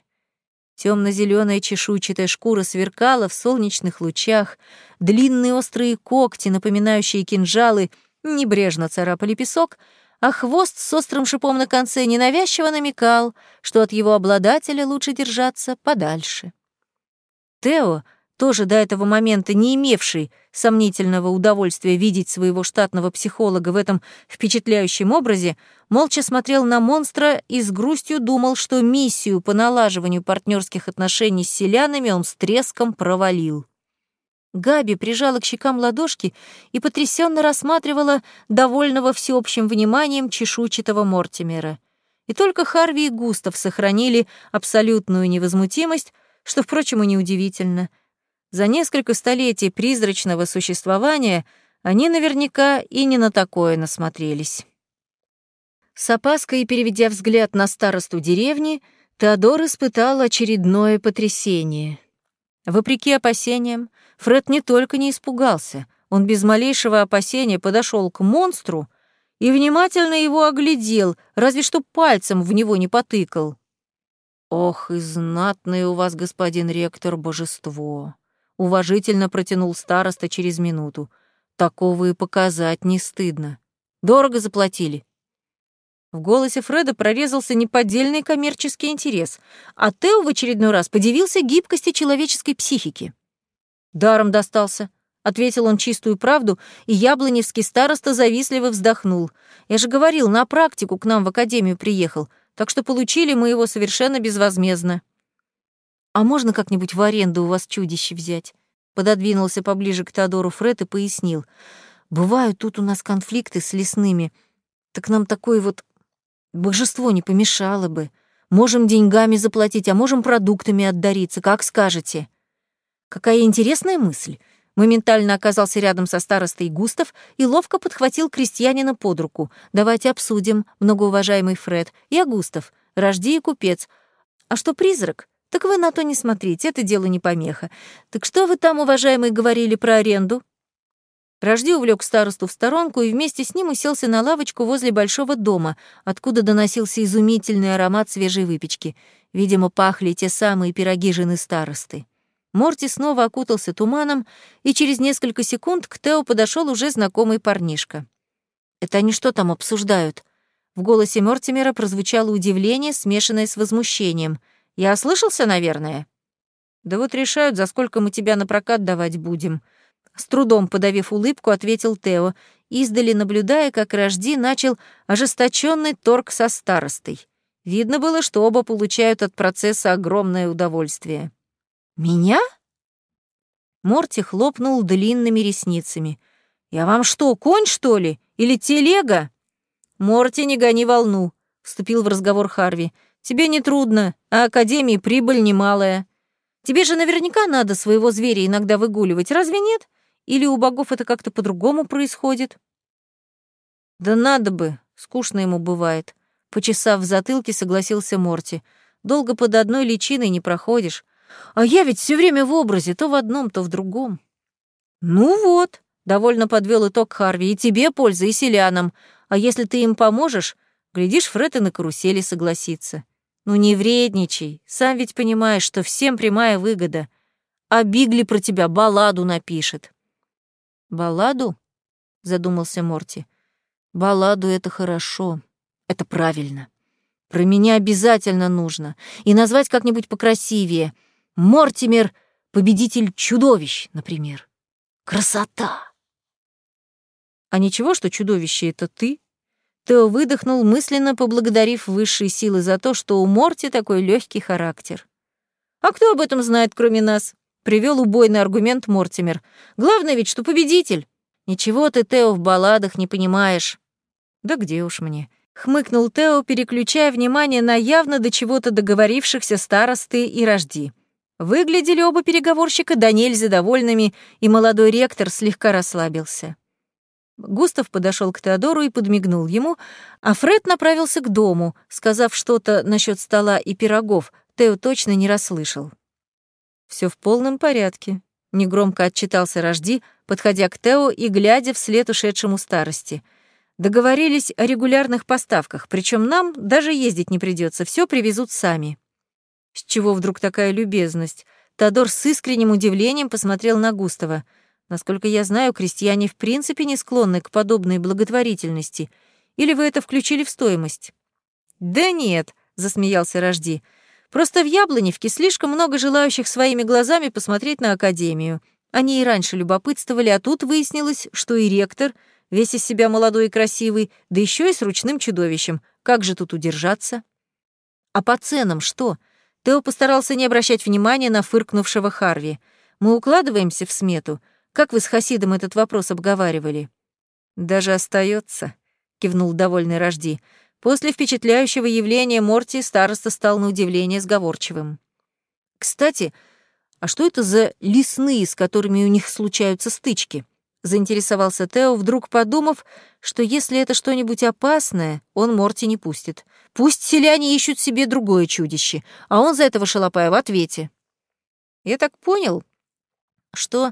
Темно-зеленая чешуйчатая шкура сверкала в солнечных лучах, длинные острые когти, напоминающие кинжалы, небрежно царапали песок — а хвост с острым шипом на конце ненавязчиво намекал, что от его обладателя лучше держаться подальше. Тео, тоже до этого момента не имевший сомнительного удовольствия видеть своего штатного психолога в этом впечатляющем образе, молча смотрел на монстра и с грустью думал, что миссию по налаживанию партнерских отношений с селянами он с треском провалил. Габи прижала к щекам ладошки и потрясенно рассматривала довольного всеобщим вниманием чешуйчатого Мортимера. И только Харви и Густав сохранили абсолютную невозмутимость, что, впрочем, и неудивительно. За несколько столетий призрачного существования они наверняка и не на такое насмотрелись. С опаской переведя взгляд на старосту деревни, Теодор испытал очередное потрясение. Вопреки опасениям, Фред не только не испугался, он без малейшего опасения подошел к монстру и внимательно его оглядел, разве что пальцем в него не потыкал. «Ох, и знатное у вас, господин ректор, божество!» — уважительно протянул староста через минуту. «Такого и показать не стыдно. Дорого заплатили». В голосе Фреда прорезался неподдельный коммерческий интерес, а Тео в очередной раз подивился гибкости человеческой психики. «Даром достался», — ответил он чистую правду, и яблоневский староста завистливо вздохнул. «Я же говорил, на практику к нам в академию приехал, так что получили мы его совершенно безвозмездно». «А можно как-нибудь в аренду у вас чудище взять?» Пододвинулся поближе к Теодору Фред и пояснил. «Бывают тут у нас конфликты с лесными. Так нам такое вот божество не помешало бы. Можем деньгами заплатить, а можем продуктами отдариться, как скажете». Какая интересная мысль. Моментально оказался рядом со старостой Густав и ловко подхватил крестьянина под руку. «Давайте обсудим, многоуважаемый Фред. Я Густав, рожди и купец. А что призрак? Так вы на то не смотрите, это дело не помеха. Так что вы там, уважаемый, говорили про аренду?» Рожди увлек старосту в сторонку и вместе с ним уселся на лавочку возле большого дома, откуда доносился изумительный аромат свежей выпечки. Видимо, пахли те самые пироги жены старосты. Морти снова окутался туманом, и через несколько секунд к Тео подошел уже знакомый парнишка. «Это они что там обсуждают?» В голосе Мортимера прозвучало удивление, смешанное с возмущением. «Я ослышался, наверное?» «Да вот решают, за сколько мы тебя на прокат давать будем», с трудом подавив улыбку, ответил Тео, издали наблюдая, как Рожди начал ожесточенный торг со старостой. Видно было, что оба получают от процесса огромное удовольствие. «Меня?» Морти хлопнул длинными ресницами. «Я вам что, конь, что ли? Или телега?» «Морти, не гони волну», — вступил в разговор Харви. «Тебе не трудно, а Академии прибыль немалая. Тебе же наверняка надо своего зверя иногда выгуливать, разве нет? Или у богов это как-то по-другому происходит?» «Да надо бы, скучно ему бывает», — почесав в затылке, согласился Морти. «Долго под одной личиной не проходишь. А я ведь все время в образе, то в одном, то в другом. Ну вот, довольно подвел итог Харви, и тебе польза, и селянам. А если ты им поможешь, глядишь, Фред и на карусели согласится. Ну не вредничай, сам ведь понимаешь, что всем прямая выгода. А Бигли про тебя балладу напишет. Балладу? Задумался Морти. Балладу — это хорошо, это правильно. Про меня обязательно нужно. И назвать как-нибудь покрасивее — Мортимер победитель чудовищ, например. Красота! А ничего, что чудовище — это ты? Тео выдохнул, мысленно поблагодарив высшие силы за то, что у Морти такой легкий характер. «А кто об этом знает, кроме нас?» — привел убойный аргумент Мортимер. «Главное ведь, что победитель. Ничего ты, Тео, в балладах не понимаешь». «Да где уж мне?» — хмыкнул Тео, переключая внимание на явно до чего-то договорившихся старосты и рожди. Выглядели оба переговорщика до нельзя довольными, и молодой ректор слегка расслабился. Густав подошел к Теодору и подмигнул ему, а Фред направился к дому, сказав что-то насчет стола и пирогов, Тео точно не расслышал. Все в полном порядке», — негромко отчитался Рожди, подходя к Тео и глядя вслед ушедшему старости. «Договорились о регулярных поставках, причем нам даже ездить не придется, все привезут сами». С чего вдруг такая любезность? Тодор с искренним удивлением посмотрел на Густава — Насколько я знаю, крестьяне в принципе не склонны к подобной благотворительности. Или вы это включили в стоимость? Да нет, засмеялся Рожди. Просто в Яблоневке слишком много желающих своими глазами посмотреть на академию. Они и раньше любопытствовали, а тут выяснилось, что и ректор, весь из себя молодой и красивый, да еще и с ручным чудовищем. Как же тут удержаться? А по ценам что? Тео постарался не обращать внимания на фыркнувшего Харви. Мы укладываемся в смету — как вы с Хасидом этот вопрос обговаривали? Даже остается, кивнул довольный Рожди. После впечатляющего явления Морти староста стал на удивление сговорчивым. Кстати, а что это за лесные, с которыми у них случаются стычки? Заинтересовался Тео, вдруг подумав, что если это что-нибудь опасное, он Морти не пустит. Пусть селяне ищут себе другое чудище, а он за этого шалопая в ответе. Я так понял, что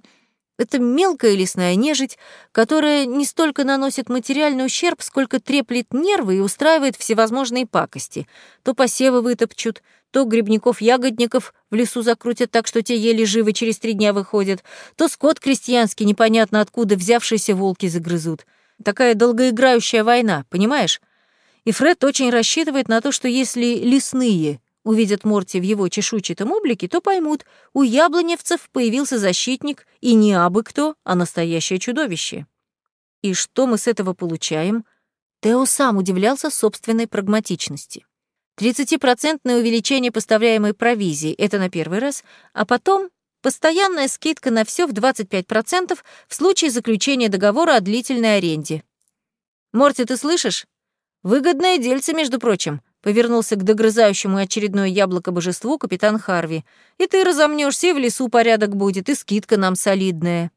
это мелкая лесная нежить, которая не столько наносит материальный ущерб, сколько треплет нервы и устраивает всевозможные пакости. То посевы вытопчут, то грибников-ягодников в лесу закрутят так, что те еле живы через три дня выходят, то скот крестьянский, непонятно откуда взявшиеся волки загрызут. Такая долгоиграющая война, понимаешь? И Фред очень рассчитывает на то, что если лесные увидят Морти в его чешуйчатом облике, то поймут, у яблоневцев появился защитник, и не абы кто, а настоящее чудовище. И что мы с этого получаем? Тео сам удивлялся собственной прагматичности. 30% увеличение поставляемой провизии — это на первый раз, а потом постоянная скидка на все в 25% в случае заключения договора о длительной аренде. «Морти, ты слышишь? Выгодное дельце, между прочим», Повернулся к догрызающему очередное яблоко божеству капитан Харви. «И ты разомнешься, и в лесу порядок будет, и скидка нам солидная».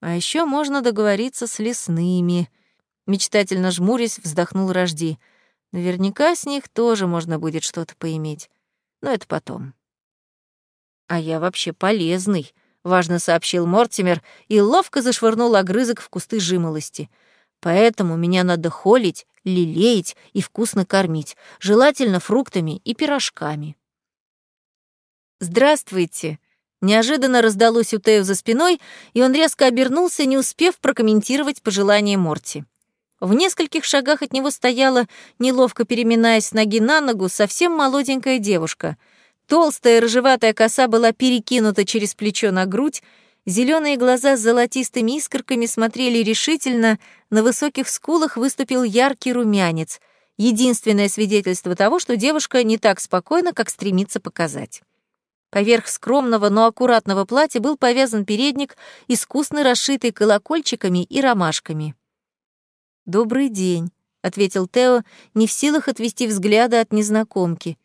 «А еще можно договориться с лесными», — мечтательно жмурясь вздохнул Рожди. «Наверняка с них тоже можно будет что-то поиметь. Но это потом». «А я вообще полезный», — важно сообщил Мортимер и ловко зашвырнул огрызок в кусты жимолости. «Поэтому меня надо холить лелеять и вкусно кормить, желательно фруктами и пирожками. «Здравствуйте!» Неожиданно раздалось у Тео за спиной, и он резко обернулся, не успев прокомментировать пожелание Морти. В нескольких шагах от него стояла, неловко переминаясь с ноги на ногу, совсем молоденькая девушка. Толстая рыжеватая коса была перекинута через плечо на грудь, Зеленые глаза с золотистыми искорками смотрели решительно, на высоких скулах выступил яркий румянец, единственное свидетельство того, что девушка не так спокойна, как стремится показать. Поверх скромного, но аккуратного платья был повязан передник, искусно расшитый колокольчиками и ромашками. «Добрый день», — ответил Тео, не в силах отвести взгляда от незнакомки.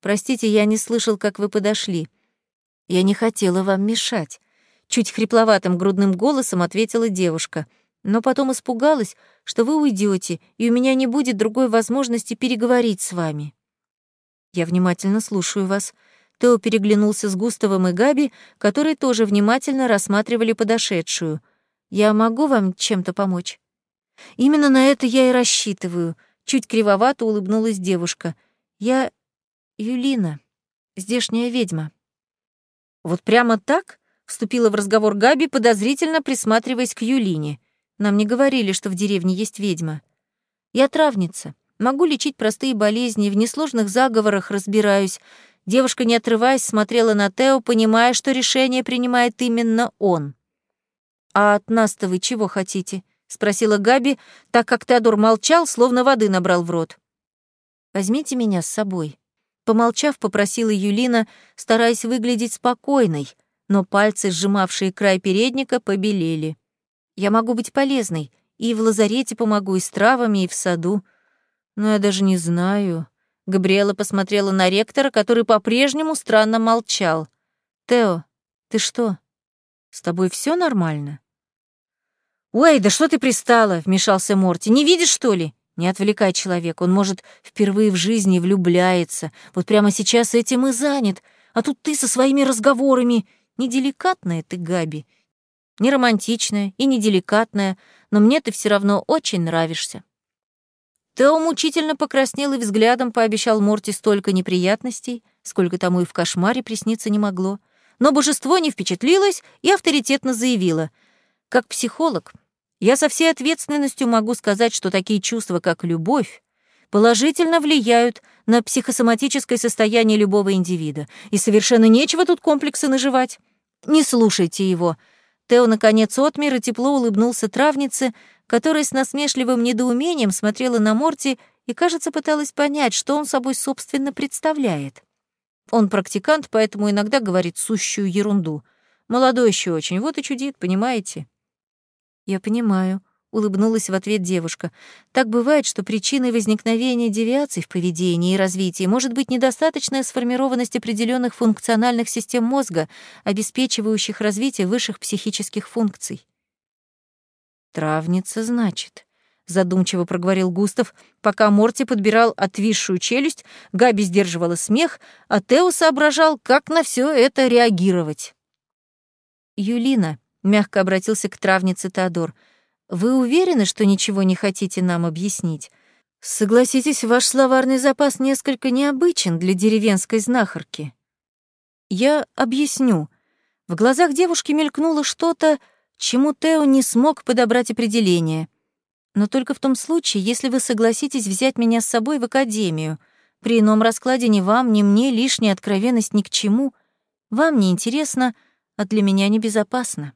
«Простите, я не слышал, как вы подошли. Я не хотела вам мешать». Чуть хрипловатым грудным голосом ответила девушка, но потом испугалась, что вы уйдете, и у меня не будет другой возможности переговорить с вами. Я внимательно слушаю вас. Тео переглянулся с Густавом и Габи, которые тоже внимательно рассматривали подошедшую. Я могу вам чем-то помочь? Именно на это я и рассчитываю. Чуть кривовато улыбнулась девушка. Я Юлина, здешняя ведьма. Вот прямо так? Вступила в разговор Габи, подозрительно присматриваясь к Юлине. Нам не говорили, что в деревне есть ведьма. Я травница. Могу лечить простые болезни, в несложных заговорах разбираюсь. Девушка, не отрываясь, смотрела на Тео, понимая, что решение принимает именно он. «А от нас-то вы чего хотите?» — спросила Габи, так как Теодор молчал, словно воды набрал в рот. «Возьмите меня с собой». Помолчав, попросила Юлина, стараясь выглядеть спокойной, но пальцы, сжимавшие край передника, побелели. «Я могу быть полезной, и в лазарете помогу, и с травами, и в саду. Но я даже не знаю». Габриэла посмотрела на ректора, который по-прежнему странно молчал. «Тео, ты что? С тобой все нормально?» «Ой, да что ты пристала?» — вмешался Морти. «Не видишь, что ли?» «Не отвлекай человека, он, может, впервые в жизни влюбляется. Вот прямо сейчас этим и занят. А тут ты со своими разговорами. Неделикатная ты, Габи. Не романтичная и неделикатная, но мне ты все равно очень нравишься». Тео мучительно покраснел и взглядом пообещал Морти столько неприятностей, сколько тому и в кошмаре присниться не могло. Но божество не впечатлилось и авторитетно заявило. «Как психолог, я со всей ответственностью могу сказать, что такие чувства, как любовь, положительно влияют на психосоматическое состояние любого индивида, и совершенно нечего тут комплексы наживать. Не слушайте его». Тео, наконец, отмер и тепло улыбнулся травнице, которая с насмешливым недоумением смотрела на Морти и, кажется, пыталась понять, что он собой собственно представляет. Он практикант, поэтому иногда говорит сущую ерунду. Молодой еще очень, вот и чудит, понимаете? Я понимаю, улыбнулась в ответ девушка. Так бывает, что причиной возникновения девиаций в поведении и развитии может быть недостаточная сформированность определенных функциональных систем мозга, обеспечивающих развитие высших психических функций. «Травница, значит», — задумчиво проговорил Густав, пока Морти подбирал отвисшую челюсть, Габи сдерживала смех, а Тео соображал, как на все это реагировать. «Юлина», — мягко обратился к травнице Теодор, — «вы уверены, что ничего не хотите нам объяснить? Согласитесь, ваш словарный запас несколько необычен для деревенской знахарки». «Я объясню». В глазах девушки мелькнуло что-то, — чему Тео не смог подобрать определение. Но только в том случае, если вы согласитесь взять меня с собой в академию. При ином раскладе ни вам, ни мне лишняя откровенность ни к чему. Вам не интересно, а для меня небезопасно.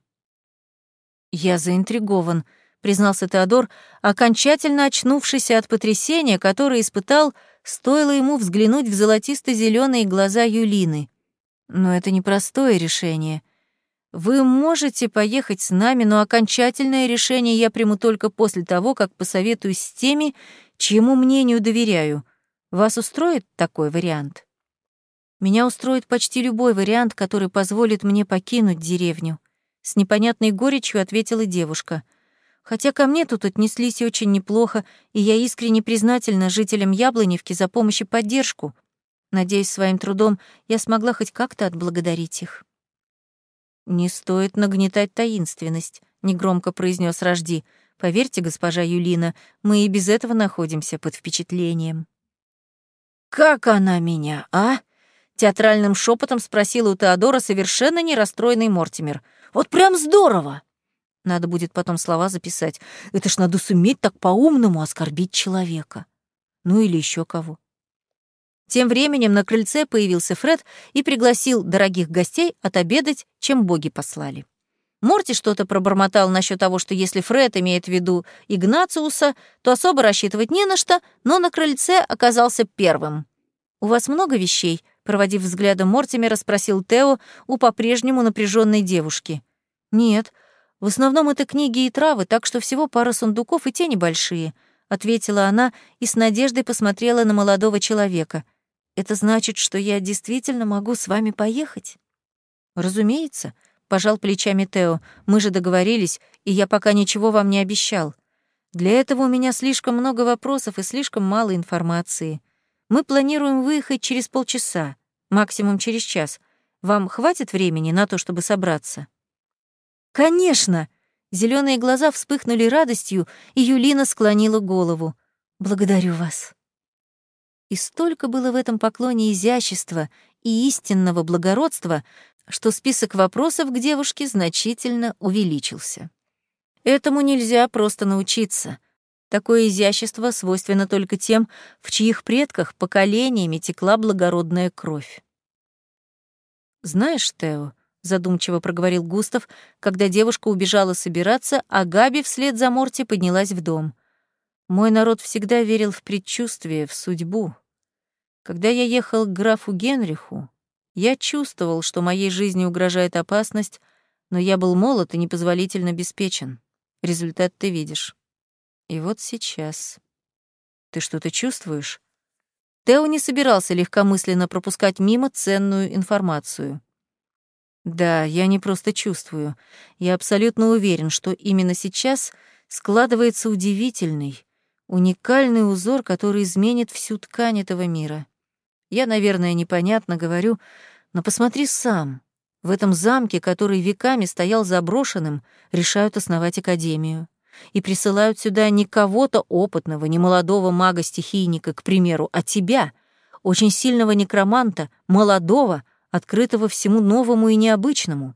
Я заинтригован, признался Теодор, окончательно очнувшийся от потрясения, которое испытал, стоило ему взглянуть в золотисто зеленые глаза Юлины. Но это непростое решение. Вы можете поехать с нами, но окончательное решение я приму только после того, как посоветуюсь с теми, чьему мнению доверяю. Вас устроит такой вариант? Меня устроит почти любой вариант, который позволит мне покинуть деревню. С непонятной горечью ответила девушка. Хотя ко мне тут отнеслись очень неплохо, и я искренне признательна жителям Яблоневки за помощь и поддержку. Надеюсь, своим трудом я смогла хоть как-то отблагодарить их. «Не стоит нагнетать таинственность», — негромко произнес Рожди. «Поверьте, госпожа Юлина, мы и без этого находимся под впечатлением». «Как она меня, а?» — театральным шепотом спросила у Теодора совершенно не расстроенный Мортимер. «Вот прям здорово!» Надо будет потом слова записать. Это ж надо суметь так по-умному оскорбить человека. Ну или еще кого. Тем временем на крыльце появился Фред и пригласил дорогих гостей отобедать, чем боги послали. Морти что-то пробормотал насчет того, что если Фред имеет в виду Игнациуса, то особо рассчитывать не на что, но на крыльце оказался первым. «У вас много вещей?» — проводив взглядом Мортимера, спросил Тео у по-прежнему напряженной девушки. «Нет, в основном это книги и травы, так что всего пара сундуков и те небольшие», — ответила она и с надеждой посмотрела на молодого человека — это значит, что я действительно могу с вами поехать? Разумеется, пожал плечами Тео. Мы же договорились, и я пока ничего вам не обещал. Для этого у меня слишком много вопросов и слишком мало информации. Мы планируем выехать через полчаса, максимум через час. Вам хватит времени на то, чтобы собраться? Конечно! Зеленые глаза вспыхнули радостью, и Юлина склонила голову. Благодарю вас. И столько было в этом поклоне изящества и истинного благородства, что список вопросов к девушке значительно увеличился. Этому нельзя просто научиться. Такое изящество свойственно только тем, в чьих предках поколениями текла благородная кровь. «Знаешь, Тео», — задумчиво проговорил Густав, когда девушка убежала собираться, а Габи вслед за Морти поднялась в дом. «Мой народ всегда верил в предчувствие, в судьбу. Когда я ехал к графу Генриху, я чувствовал, что моей жизни угрожает опасность, но я был молод и непозволительно обеспечен. Результат ты видишь. И вот сейчас. Ты что-то чувствуешь? Тео не собирался легкомысленно пропускать мимо ценную информацию. Да, я не просто чувствую. Я абсолютно уверен, что именно сейчас складывается удивительный, уникальный узор, который изменит всю ткань этого мира. Я, наверное, непонятно говорю, но посмотри сам. В этом замке, который веками стоял заброшенным, решают основать академию. И присылают сюда не кого-то опытного, не молодого мага-стихийника, к примеру, а тебя, очень сильного некроманта, молодого, открытого всему новому и необычному.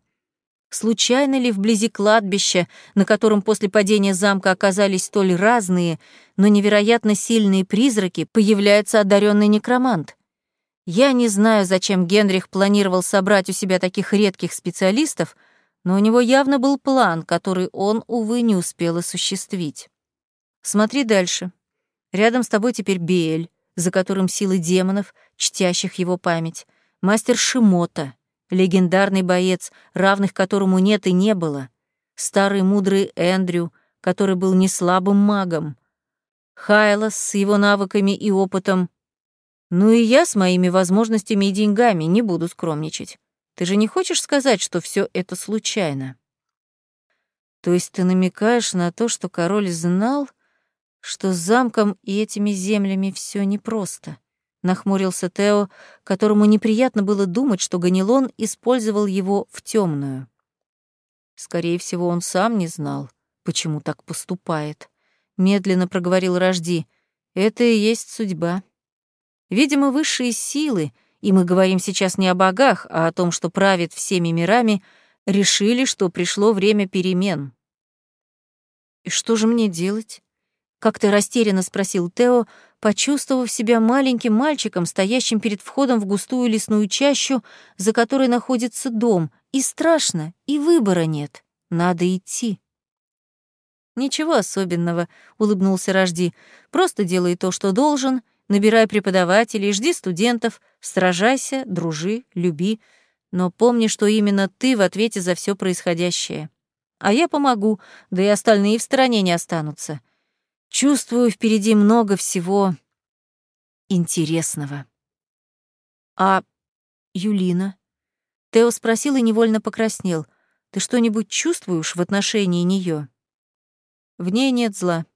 Случайно ли вблизи кладбища, на котором после падения замка оказались столь разные, но невероятно сильные призраки, появляется одаренный некромант? Я не знаю, зачем Генрих планировал собрать у себя таких редких специалистов, но у него явно был план, который он, увы, не успел осуществить. Смотри дальше. Рядом с тобой теперь Биэль, за которым силы демонов, чтящих его память, мастер Шимота, легендарный боец, равных которому нет и не было, старый мудрый Эндрю, который был не слабым магом, Хайлас с его навыками и опытом, ну и я с моими возможностями и деньгами не буду скромничать. Ты же не хочешь сказать, что все это случайно? То есть ты намекаешь на то, что король знал, что с замком и этими землями все непросто? Нахмурился Тео, которому неприятно было думать, что Ганилон использовал его в темную. Скорее всего, он сам не знал, почему так поступает. Медленно проговорил Рожди. Это и есть судьба. Видимо, высшие силы, и мы говорим сейчас не о богах, а о том, что правит всеми мирами, решили, что пришло время перемен. «И что же мне делать?» — как-то растерянно спросил Тео, почувствовав себя маленьким мальчиком, стоящим перед входом в густую лесную чащу, за которой находится дом, и страшно, и выбора нет. Надо идти. «Ничего особенного», — улыбнулся Рожди. «Просто делай то, что должен, Набирай преподавателей, жди студентов, сражайся, дружи, люби, но помни, что именно ты в ответе за все происходящее. А я помогу, да и остальные в стороне не останутся. Чувствую впереди много всего интересного. А Юлина? Тео спросил и невольно покраснел. Ты что-нибудь чувствуешь в отношении нее? В ней нет зла.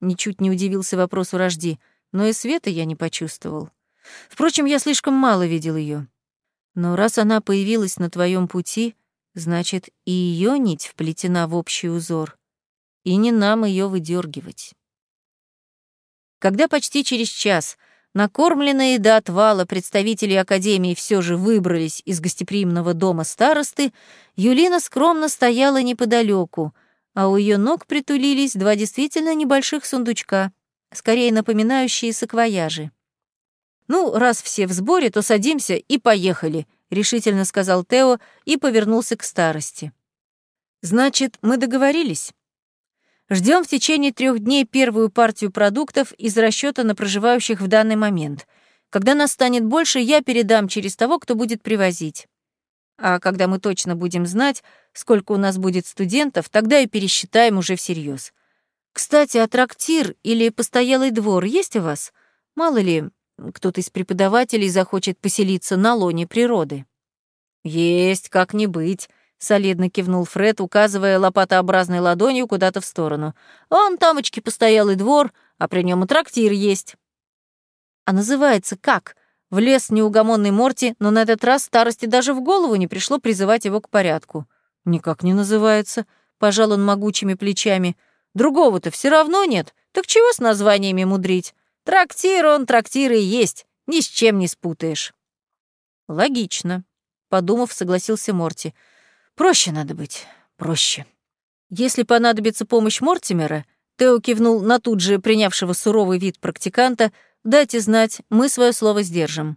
Ничуть не удивился вопросу Рожди но и света я не почувствовал. Впрочем, я слишком мало видел ее. Но раз она появилась на твоем пути, значит, и ее нить вплетена в общий узор, и не нам ее выдергивать. Когда почти через час накормленные до отвала представители Академии все же выбрались из гостеприимного дома старосты, Юлина скромно стояла неподалеку, а у ее ног притулились два действительно небольших сундучка — скорее напоминающие саквояжи. «Ну, раз все в сборе, то садимся и поехали», — решительно сказал Тео и повернулся к старости. «Значит, мы договорились. Ждем в течение трех дней первую партию продуктов из расчета на проживающих в данный момент. Когда нас станет больше, я передам через того, кто будет привозить. А когда мы точно будем знать, сколько у нас будет студентов, тогда и пересчитаем уже всерьез. Кстати, а трактир или постоялый двор есть у вас? Мало ли, кто-то из преподавателей захочет поселиться на лоне природы. Есть, как не быть, солидно кивнул Фред, указывая лопатообразной ладонью куда-то в сторону. Он тамочки постоялый двор, а при нем и трактир есть. А называется как? Влез неугомонный Морти, но на этот раз старости даже в голову не пришло призывать его к порядку. Никак не называется, пожал он могучими плечами. Другого-то все равно нет. Так чего с названиями мудрить? Трактир он, трактир и есть. Ни с чем не спутаешь. Логично. Подумав, согласился Морти. Проще надо быть. Проще. Если понадобится помощь Мортимера, Тео кивнул на тут же принявшего суровый вид практиканта, дайте знать, мы свое слово сдержим.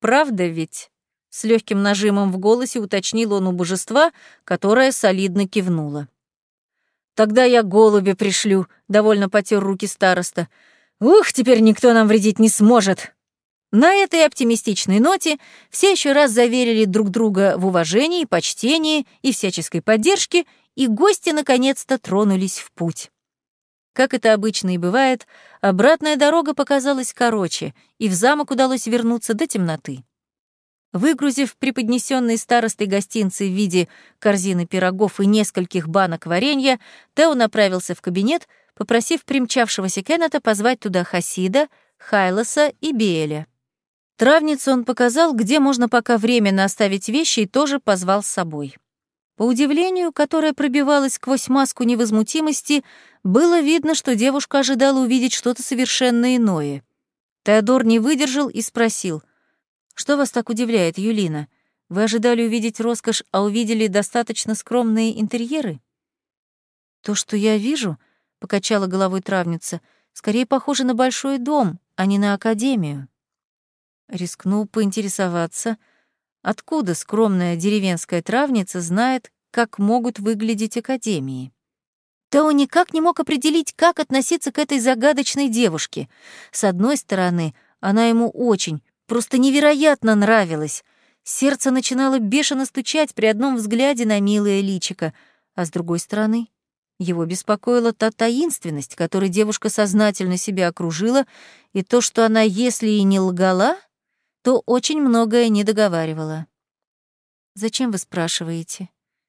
Правда ведь? С легким нажимом в голосе уточнил он у божества, которое солидно кивнуло. «Тогда я голубя пришлю», — довольно потер руки староста. «Ух, теперь никто нам вредить не сможет!» На этой оптимистичной ноте все еще раз заверили друг друга в уважении, почтении и всяческой поддержке, и гости наконец-то тронулись в путь. Как это обычно и бывает, обратная дорога показалась короче, и в замок удалось вернуться до темноты. Выгрузив преподнесенные старостой гостинцы в виде корзины пирогов и нескольких банок варенья, Тео направился в кабинет, попросив примчавшегося Кеннета позвать туда Хасида, Хайлоса и Биэля. Травницу он показал, где можно пока временно оставить вещи, и тоже позвал с собой. По удивлению, которое пробивалось сквозь маску невозмутимости, было видно, что девушка ожидала увидеть что-то совершенно иное. Теодор не выдержал и спросил, «Что вас так удивляет, Юлина? Вы ожидали увидеть роскошь, а увидели достаточно скромные интерьеры?» «То, что я вижу», — покачала головой травница, «скорее похоже на большой дом, а не на академию». Рискнул поинтересоваться, откуда скромная деревенская травница знает, как могут выглядеть академии. Тео никак не мог определить, как относиться к этой загадочной девушке. С одной стороны, она ему очень, просто невероятно нравилась. Сердце начинало бешено стучать при одном взгляде на милое личико, а с другой стороны, его беспокоила та таинственность, которой девушка сознательно себя окружила, и то, что она, если и не лгала, то очень многое не договаривала. «Зачем вы спрашиваете?»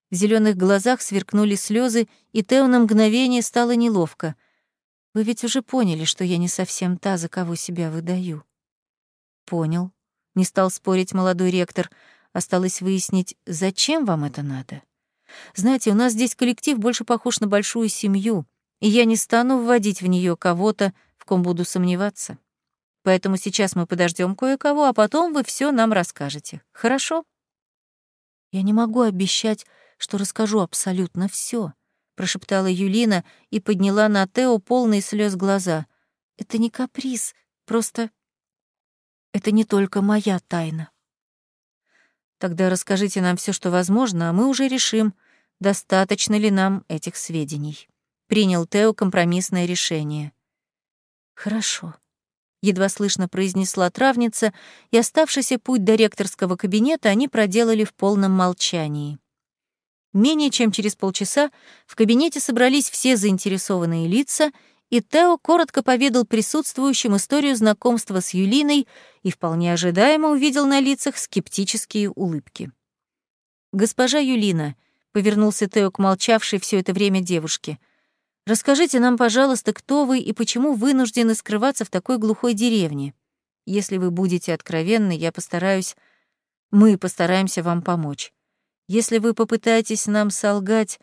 В зеленых глазах сверкнули слезы, и Тео на мгновение стало неловко. «Вы ведь уже поняли, что я не совсем та, за кого себя выдаю». «Понял», — не стал спорить молодой ректор. Осталось выяснить, зачем вам это надо. «Знаете, у нас здесь коллектив больше похож на большую семью, и я не стану вводить в нее кого-то, в ком буду сомневаться. Поэтому сейчас мы подождем кое-кого, а потом вы все нам расскажете. Хорошо? Я не могу обещать, что расскажу абсолютно все, прошептала Юлина и подняла на Тео полные слез глаза. Это не каприз, просто это не только моя тайна. Тогда расскажите нам все, что возможно, а мы уже решим, достаточно ли нам этих сведений. Принял Тео компромиссное решение. Хорошо едва слышно произнесла травница, и оставшийся путь до ректорского кабинета они проделали в полном молчании. Менее чем через полчаса в кабинете собрались все заинтересованные лица, и Тео коротко поведал присутствующим историю знакомства с Юлиной и вполне ожидаемо увидел на лицах скептические улыбки. «Госпожа Юлина», — повернулся Тео к молчавшей все это время девушке, — Расскажите нам, пожалуйста, кто вы и почему вынуждены скрываться в такой глухой деревне. Если вы будете откровенны, я постараюсь... Мы постараемся вам помочь. Если вы попытаетесь нам солгать,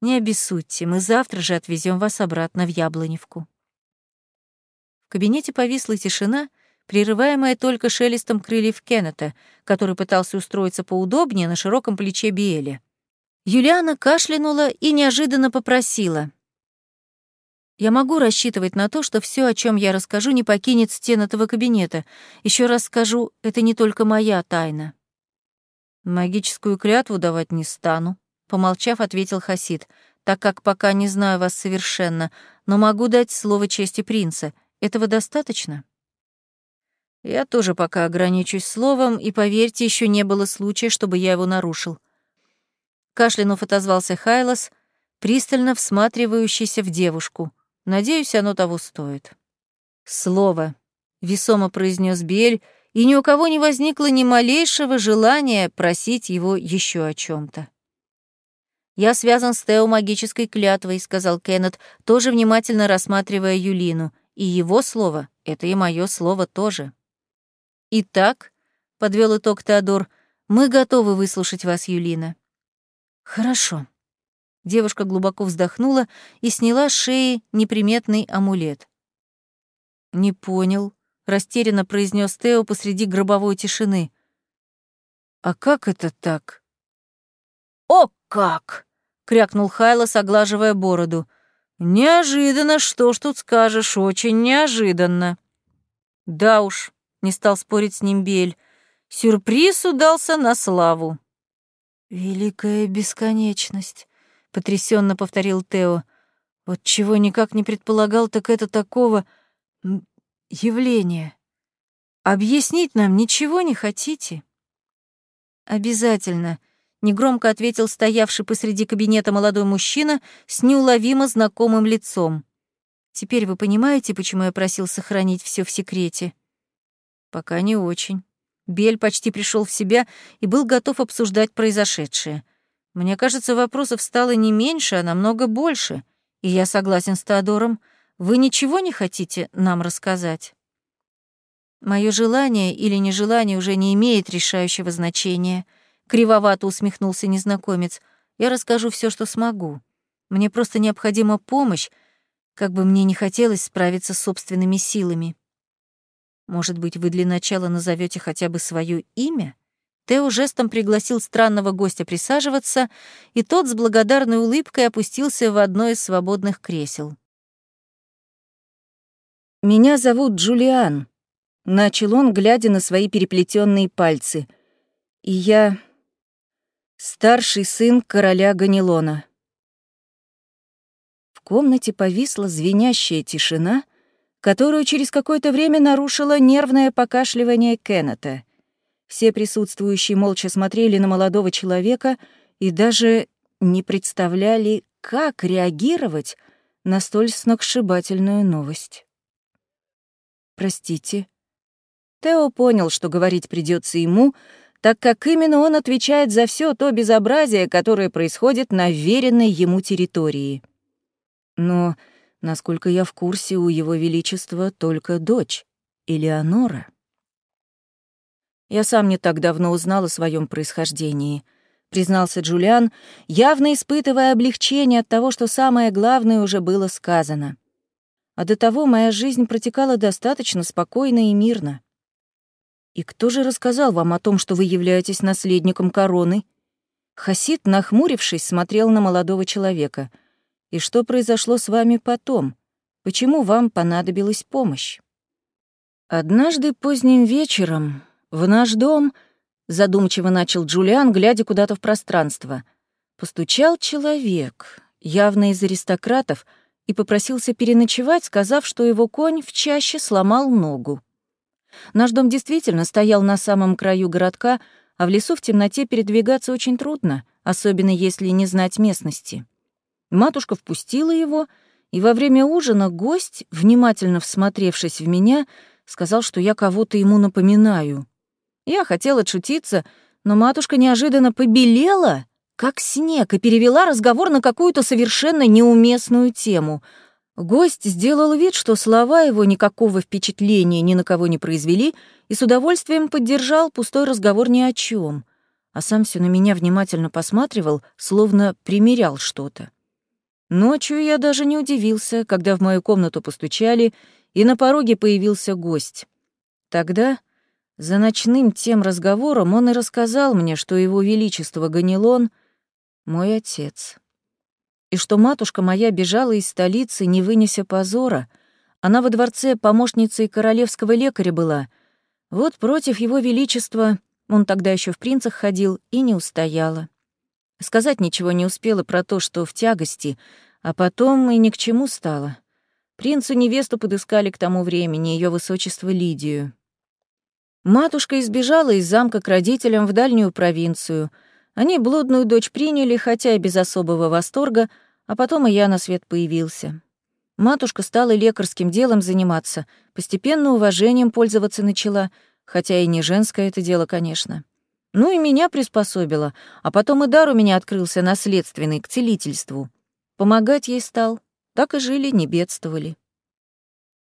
не обессудьте, мы завтра же отвезем вас обратно в Яблоневку. В кабинете повисла тишина, прерываемая только шелестом крыльев Кеннета, который пытался устроиться поудобнее на широком плече Биэля. Юлиана кашлянула и неожиданно попросила. Я могу рассчитывать на то, что все, о чем я расскажу, не покинет стен этого кабинета. Еще раз скажу, это не только моя тайна. Магическую клятву давать не стану, помолчав, ответил Хасид, так как пока не знаю вас совершенно, но могу дать слово чести принца. Этого достаточно? Я тоже пока ограничусь словом, и, поверьте, еще не было случая, чтобы я его нарушил. Кашлянув отозвался Хайлос, пристально всматривающийся в девушку — Надеюсь, оно того стоит. Слово, весомо произнес Бель, и ни у кого не возникло ни малейшего желания просить его еще о чем то «Я связан с Тео магической клятвой», — сказал Кеннет, тоже внимательно рассматривая Юлину. «И его слово — это и мое слово тоже». «Итак», — подвел итог Теодор, — «мы готовы выслушать вас, Юлина». «Хорошо», Девушка глубоко вздохнула и сняла с шеи неприметный амулет. «Не понял», — растерянно произнес Тео посреди гробовой тишины. «А как это так?» «О, как!» — крякнул Хайлос, оглаживая бороду. «Неожиданно, что ж тут скажешь, очень неожиданно». «Да уж», — не стал спорить с ним Бель, Сюрприз удался на славу. «Великая бесконечность», — потрясенно повторил Тео. «Вот чего никак не предполагал, так это такого явления. Объяснить нам ничего не хотите?» «Обязательно», — негромко ответил стоявший посреди кабинета молодой мужчина с неуловимо знакомым лицом. «Теперь вы понимаете, почему я просил сохранить все в секрете?» «Пока не очень». Бель почти пришел в себя и был готов обсуждать произошедшее. Мне кажется, вопросов стало не меньше, а намного больше. И я согласен с Теодором. Вы ничего не хотите нам рассказать? Мое желание или нежелание уже не имеет решающего значения. Кривовато усмехнулся незнакомец. Я расскажу все, что смогу. Мне просто необходима помощь, как бы мне не хотелось справиться с собственными силами. Может быть, вы для начала назовете хотя бы свое имя? Тео жестом пригласил странного гостя присаживаться, и тот с благодарной улыбкой опустился в одно из свободных кресел. «Меня зовут Джулиан», — начал он, глядя на свои переплетенные пальцы. «И я старший сын короля Ганилона». В комнате повисла звенящая тишина, которую через какое-то время нарушило нервное покашливание Кеннета. Все присутствующие молча смотрели на молодого человека и даже не представляли, как реагировать на столь сногсшибательную новость. «Простите». Тео понял, что говорить придется ему, так как именно он отвечает за все то безобразие, которое происходит на веренной ему территории. Но Насколько я в курсе, у Его Величества только дочь, Элеонора. Я сам не так давно узнал о своем происхождении, признался Джулиан, явно испытывая облегчение от того, что самое главное уже было сказано. А до того моя жизнь протекала достаточно спокойно и мирно. И кто же рассказал вам о том, что вы являетесь наследником короны? Хасид, нахмурившись, смотрел на молодого человека — и что произошло с вами потом? Почему вам понадобилась помощь? Однажды поздним вечером в наш дом, задумчиво начал Джулиан, глядя куда-то в пространство, постучал человек, явно из аристократов, и попросился переночевать, сказав, что его конь в чаще сломал ногу. Наш дом действительно стоял на самом краю городка, а в лесу в темноте передвигаться очень трудно, особенно если не знать местности. Матушка впустила его, и во время ужина гость, внимательно всмотревшись в меня, сказал, что я кого-то ему напоминаю. Я хотел отшутиться, но матушка неожиданно побелела, как снег, и перевела разговор на какую-то совершенно неуместную тему. Гость сделал вид, что слова его никакого впечатления ни на кого не произвели, и с удовольствием поддержал пустой разговор ни о чем, а сам все на меня внимательно посматривал, словно примерял что-то. Ночью я даже не удивился, когда в мою комнату постучали, и на пороге появился гость. Тогда, за ночным тем разговором, он и рассказал мне, что его величество Ганилон — мой отец. И что матушка моя бежала из столицы, не вынеся позора. Она во дворце помощницей королевского лекаря была. Вот против его величества, он тогда еще в принцах ходил, и не устояла. Сказать ничего не успела про то, что в тягости, а потом и ни к чему стало. Принцу невесту подыскали к тому времени, ее высочество Лидию. Матушка избежала из замка к родителям в дальнюю провинцию. Они блудную дочь приняли, хотя и без особого восторга, а потом и я на свет появился. Матушка стала лекарским делом заниматься, постепенно уважением пользоваться начала, хотя и не женское это дело, конечно. Ну и меня приспособила, а потом и дар у меня открылся наследственный к целительству. Помогать ей стал, так и жили, не бедствовали.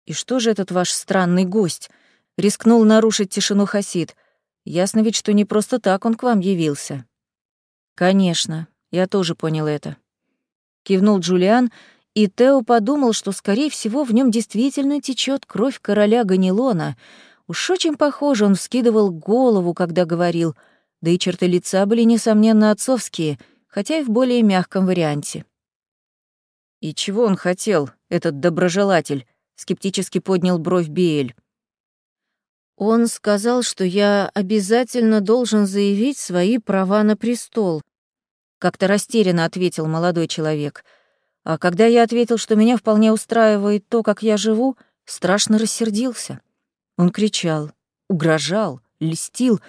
И что же этот ваш странный гость? Рискнул нарушить тишину Хасид. Ясно ведь, что не просто так он к вам явился. Конечно, я тоже понял это. Кивнул Джулиан, и Тео подумал, что, скорее всего, в нем действительно течет кровь короля Ганилона. Уж очень похоже он вскидывал голову, когда говорил — да и черты лица были, несомненно, отцовские, хотя и в более мягком варианте. «И чего он хотел, этот доброжелатель?» — скептически поднял бровь Биэль. Он сказал, что я обязательно должен заявить свои права на престол. Как-то растерянно ответил молодой человек. А когда я ответил, что меня вполне устраивает то, как я живу, страшно рассердился. Он кричал, угрожал, льстил,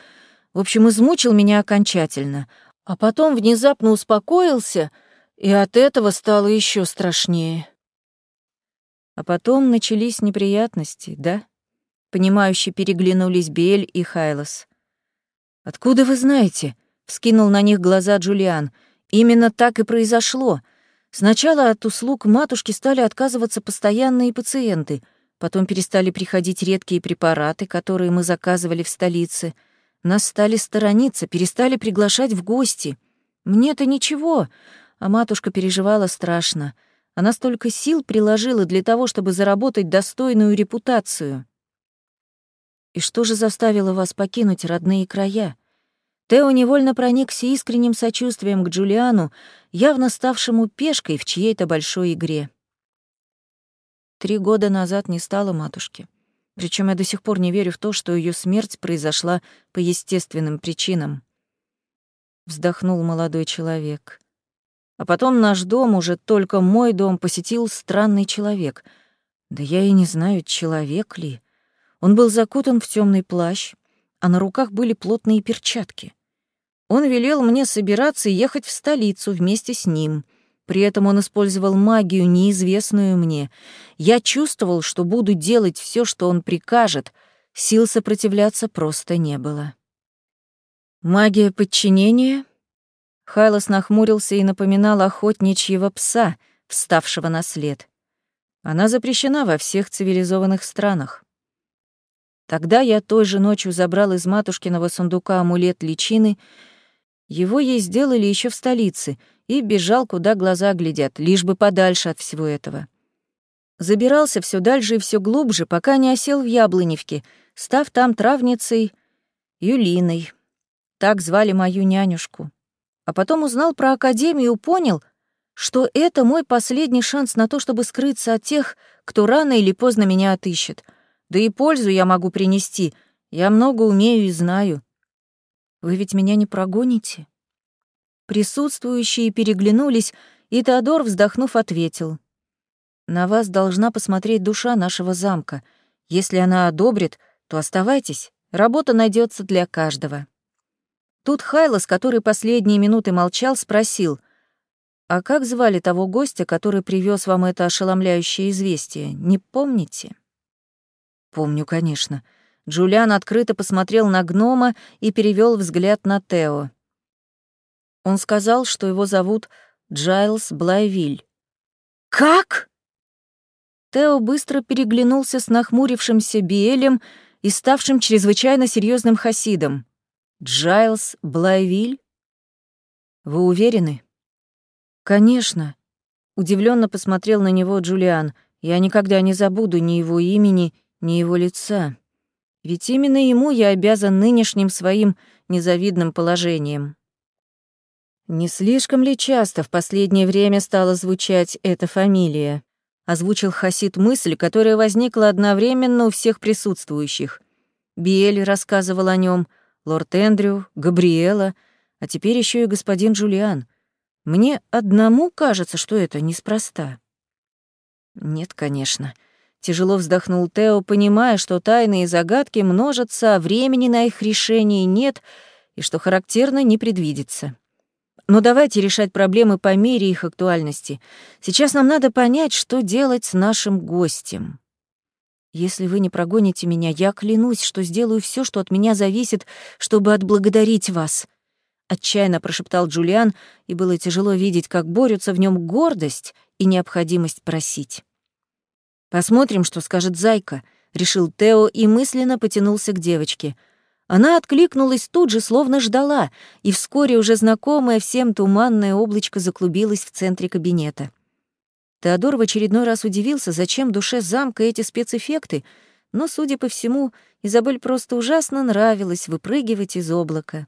в общем, измучил меня окончательно, а потом внезапно успокоился, и от этого стало еще страшнее. А потом начались неприятности, да? Понимающе переглянулись Биэль и Хайлос. «Откуда вы знаете?» — вскинул на них глаза Джулиан. «Именно так и произошло. Сначала от услуг матушки стали отказываться постоянные пациенты, потом перестали приходить редкие препараты, которые мы заказывали в столице. Нас стали сторониться, перестали приглашать в гости. Мне-то ничего, а матушка переживала страшно. Она столько сил приложила для того, чтобы заработать достойную репутацию. И что же заставило вас покинуть родные края? Тео невольно проникся искренним сочувствием к Джулиану, явно ставшему пешкой в чьей-то большой игре. Три года назад не стало матушки. Причем я до сих пор не верю в то, что ее смерть произошла по естественным причинам. Вздохнул молодой человек. А потом наш дом, уже только мой дом, посетил странный человек. Да я и не знаю, человек ли. Он был закутан в темный плащ, а на руках были плотные перчатки. Он велел мне собираться и ехать в столицу вместе с ним. При этом он использовал магию, неизвестную мне. Я чувствовал, что буду делать все, что он прикажет. Сил сопротивляться просто не было. Магия подчинения Хайлос нахмурился и напоминал охотничьего пса, вставшего на след. Она запрещена во всех цивилизованных странах. Тогда я той же ночью забрал из матушкиного сундука амулет личины. Его ей сделали еще в столице, и бежал, куда глаза глядят, лишь бы подальше от всего этого. Забирался все дальше и все глубже, пока не осел в Яблоневке, став там травницей Юлиной. Так звали мою нянюшку а потом узнал про Академию понял, что это мой последний шанс на то, чтобы скрыться от тех, кто рано или поздно меня отыщет. Да и пользу я могу принести, я много умею и знаю. Вы ведь меня не прогоните?» Присутствующие переглянулись, и Теодор, вздохнув, ответил. «На вас должна посмотреть душа нашего замка. Если она одобрит, то оставайтесь, работа найдется для каждого». Тут Хайлос, который последние минуты молчал, спросил, «А как звали того гостя, который привез вам это ошеломляющее известие? Не помните?» «Помню, конечно». Джулиан открыто посмотрел на гнома и перевел взгляд на Тео. Он сказал, что его зовут Джайлс Блайвиль. «Как?» Тео быстро переглянулся с нахмурившимся Биэлем и ставшим чрезвычайно серьезным Хасидом. Джайлс Блайвиль? Вы уверены? Конечно. Удивленно посмотрел на него Джулиан. Я никогда не забуду ни его имени, ни его лица. Ведь именно ему я обязан нынешним своим незавидным положением. Не слишком ли часто в последнее время стала звучать эта фамилия? Озвучил Хасид мысль, которая возникла одновременно у всех присутствующих. Биэль рассказывал о нем, лорд Эндрю, Габриэла, а теперь еще и господин Джулиан. Мне одному кажется, что это неспроста. Нет, конечно. Тяжело вздохнул Тео, понимая, что тайные загадки множатся, а времени на их решение нет, и что характерно не предвидится. Но давайте решать проблемы по мере их актуальности. Сейчас нам надо понять, что делать с нашим гостем. Если вы не прогоните меня, я клянусь, что сделаю все, что от меня зависит, чтобы отблагодарить вас. Отчаянно прошептал Джулиан, и было тяжело видеть, как борются в нем гордость и необходимость просить. Посмотрим, что скажет Зайка, решил Тео и мысленно потянулся к девочке. Она откликнулась тут же, словно ждала, и вскоре уже знакомое всем туманное облачко заклубилось в центре кабинета. Теодор в очередной раз удивился, зачем душе замка эти спецэффекты, но, судя по всему, Изабель просто ужасно нравилось выпрыгивать из облака.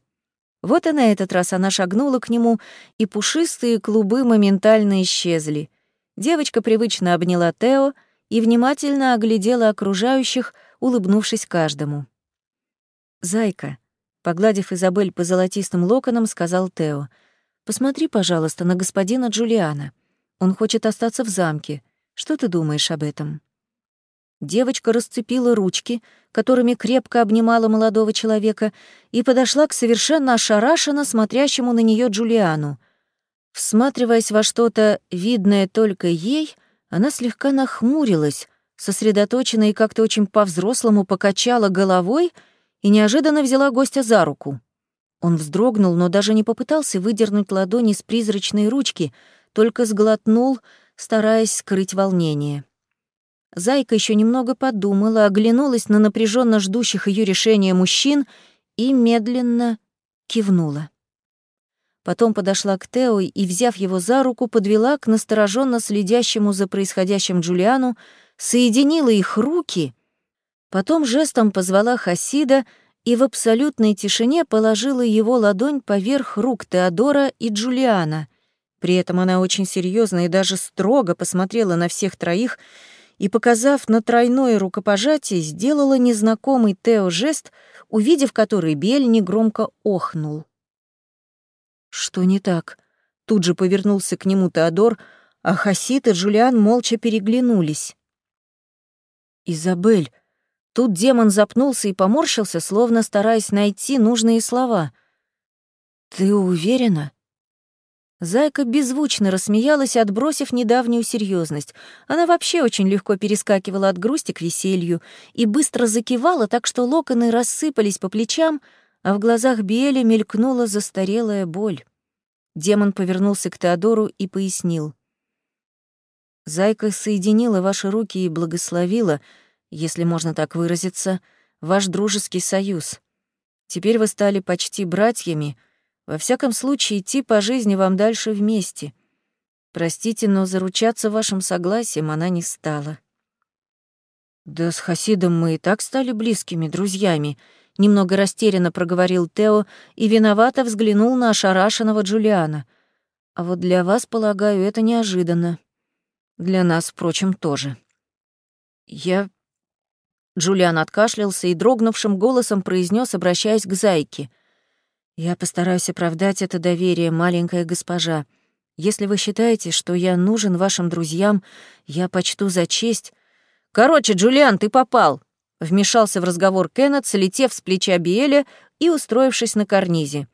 Вот и на этот раз она шагнула к нему, и пушистые клубы моментально исчезли. Девочка привычно обняла Тео и внимательно оглядела окружающих, улыбнувшись каждому. «Зайка», — погладив Изабель по золотистым локонам, сказал Тео, «посмотри, пожалуйста, на господина Джулиана. Он хочет остаться в замке. Что ты думаешь об этом?» Девочка расцепила ручки, которыми крепко обнимала молодого человека, и подошла к совершенно ошарашенно смотрящему на нее Джулиану. Всматриваясь во что-то, видное только ей, она слегка нахмурилась, сосредоточенно и как-то очень по-взрослому покачала головой и неожиданно взяла гостя за руку. Он вздрогнул, но даже не попытался выдернуть ладони с призрачной ручки, только сглотнул, стараясь скрыть волнение. Зайка еще немного подумала, оглянулась на напряженно ждущих ее решения мужчин и медленно кивнула. Потом подошла к Тео и, взяв его за руку, подвела к настороженно следящему за происходящим Джулиану, соединила их руки, потом жестом позвала Хасида и в абсолютной тишине положила его ладонь поверх рук Теодора и Джулиана. При этом она очень серьезно и даже строго посмотрела на всех троих — и, показав на тройное рукопожатие, сделала незнакомый Тео жест, увидев который Бель негромко охнул. «Что не так?» Тут же повернулся к нему Теодор, а Хасит и Джулиан молча переглянулись. «Изабель!» Тут демон запнулся и поморщился, словно стараясь найти нужные слова. «Ты уверена?» Зайка беззвучно рассмеялась, отбросив недавнюю серьезность. Она вообще очень легко перескакивала от грусти к веселью и быстро закивала, так что локоны рассыпались по плечам, а в глазах Биэли мелькнула застарелая боль. Демон повернулся к Теодору и пояснил. «Зайка соединила ваши руки и благословила, если можно так выразиться, ваш дружеский союз. Теперь вы стали почти братьями — во всяком случае, идти по жизни вам дальше вместе. Простите, но заручаться вашим согласием она не стала. Да с Хасидом мы и так стали близкими друзьями, немного растерянно проговорил Тео и виновато взглянул на ошарашенного Джулиана. А вот для вас, полагаю, это неожиданно. Для нас, впрочем, тоже. Я Джулиан откашлялся и дрогнувшим голосом произнес, обращаясь к Зайке — «Я постараюсь оправдать это доверие, маленькая госпожа. Если вы считаете, что я нужен вашим друзьям, я почту за честь...» «Короче, Джулиан, ты попал!» Вмешался в разговор Кеннет, слетев с плеча Биэля и устроившись на карнизе.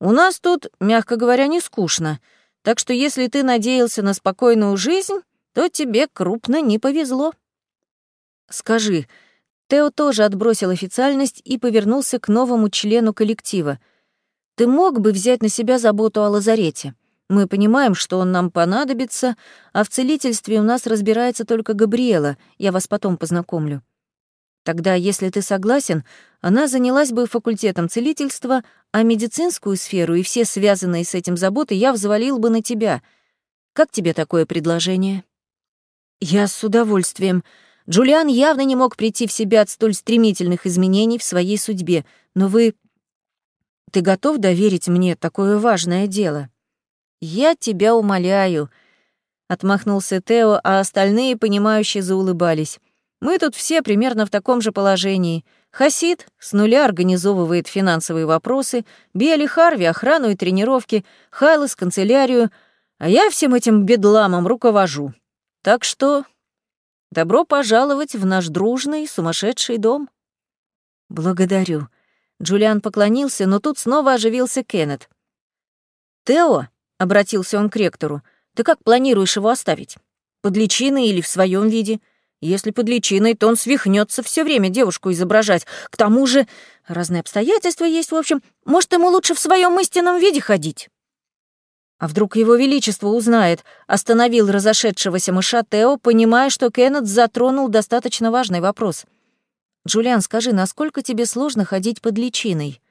«У нас тут, мягко говоря, не скучно, так что если ты надеялся на спокойную жизнь, то тебе крупно не повезло». «Скажи...» Тео тоже отбросил официальность и повернулся к новому члену коллектива — ты мог бы взять на себя заботу о лазарете. Мы понимаем, что он нам понадобится, а в целительстве у нас разбирается только Габриэла, я вас потом познакомлю. Тогда, если ты согласен, она занялась бы факультетом целительства, а медицинскую сферу и все связанные с этим заботы я взвалил бы на тебя. Как тебе такое предложение? Я с удовольствием. Джулиан явно не мог прийти в себя от столь стремительных изменений в своей судьбе, но вы ты готов доверить мне такое важное дело? Я тебя умоляю, отмахнулся Тео, а остальные понимающие заулыбались. Мы тут все примерно в таком же положении. Хасид с нуля организовывает финансовые вопросы, Биэли Харви — охрану и тренировки, Хайлос — канцелярию, а я всем этим бедламом руковожу. Так что добро пожаловать в наш дружный сумасшедший дом. Благодарю, Джулиан поклонился, но тут снова оживился Кеннет. «Тео», — обратился он к ректору, — «ты как планируешь его оставить? Под личиной или в своем виде? Если под личиной, то он свихнется все время девушку изображать. К тому же разные обстоятельства есть, в общем. Может, ему лучше в своем истинном виде ходить?» А вдруг его величество узнает, остановил разошедшегося мыша Тео, понимая, что Кеннет затронул достаточно важный вопрос — «Джулиан, скажи, насколько тебе сложно ходить под личиной?»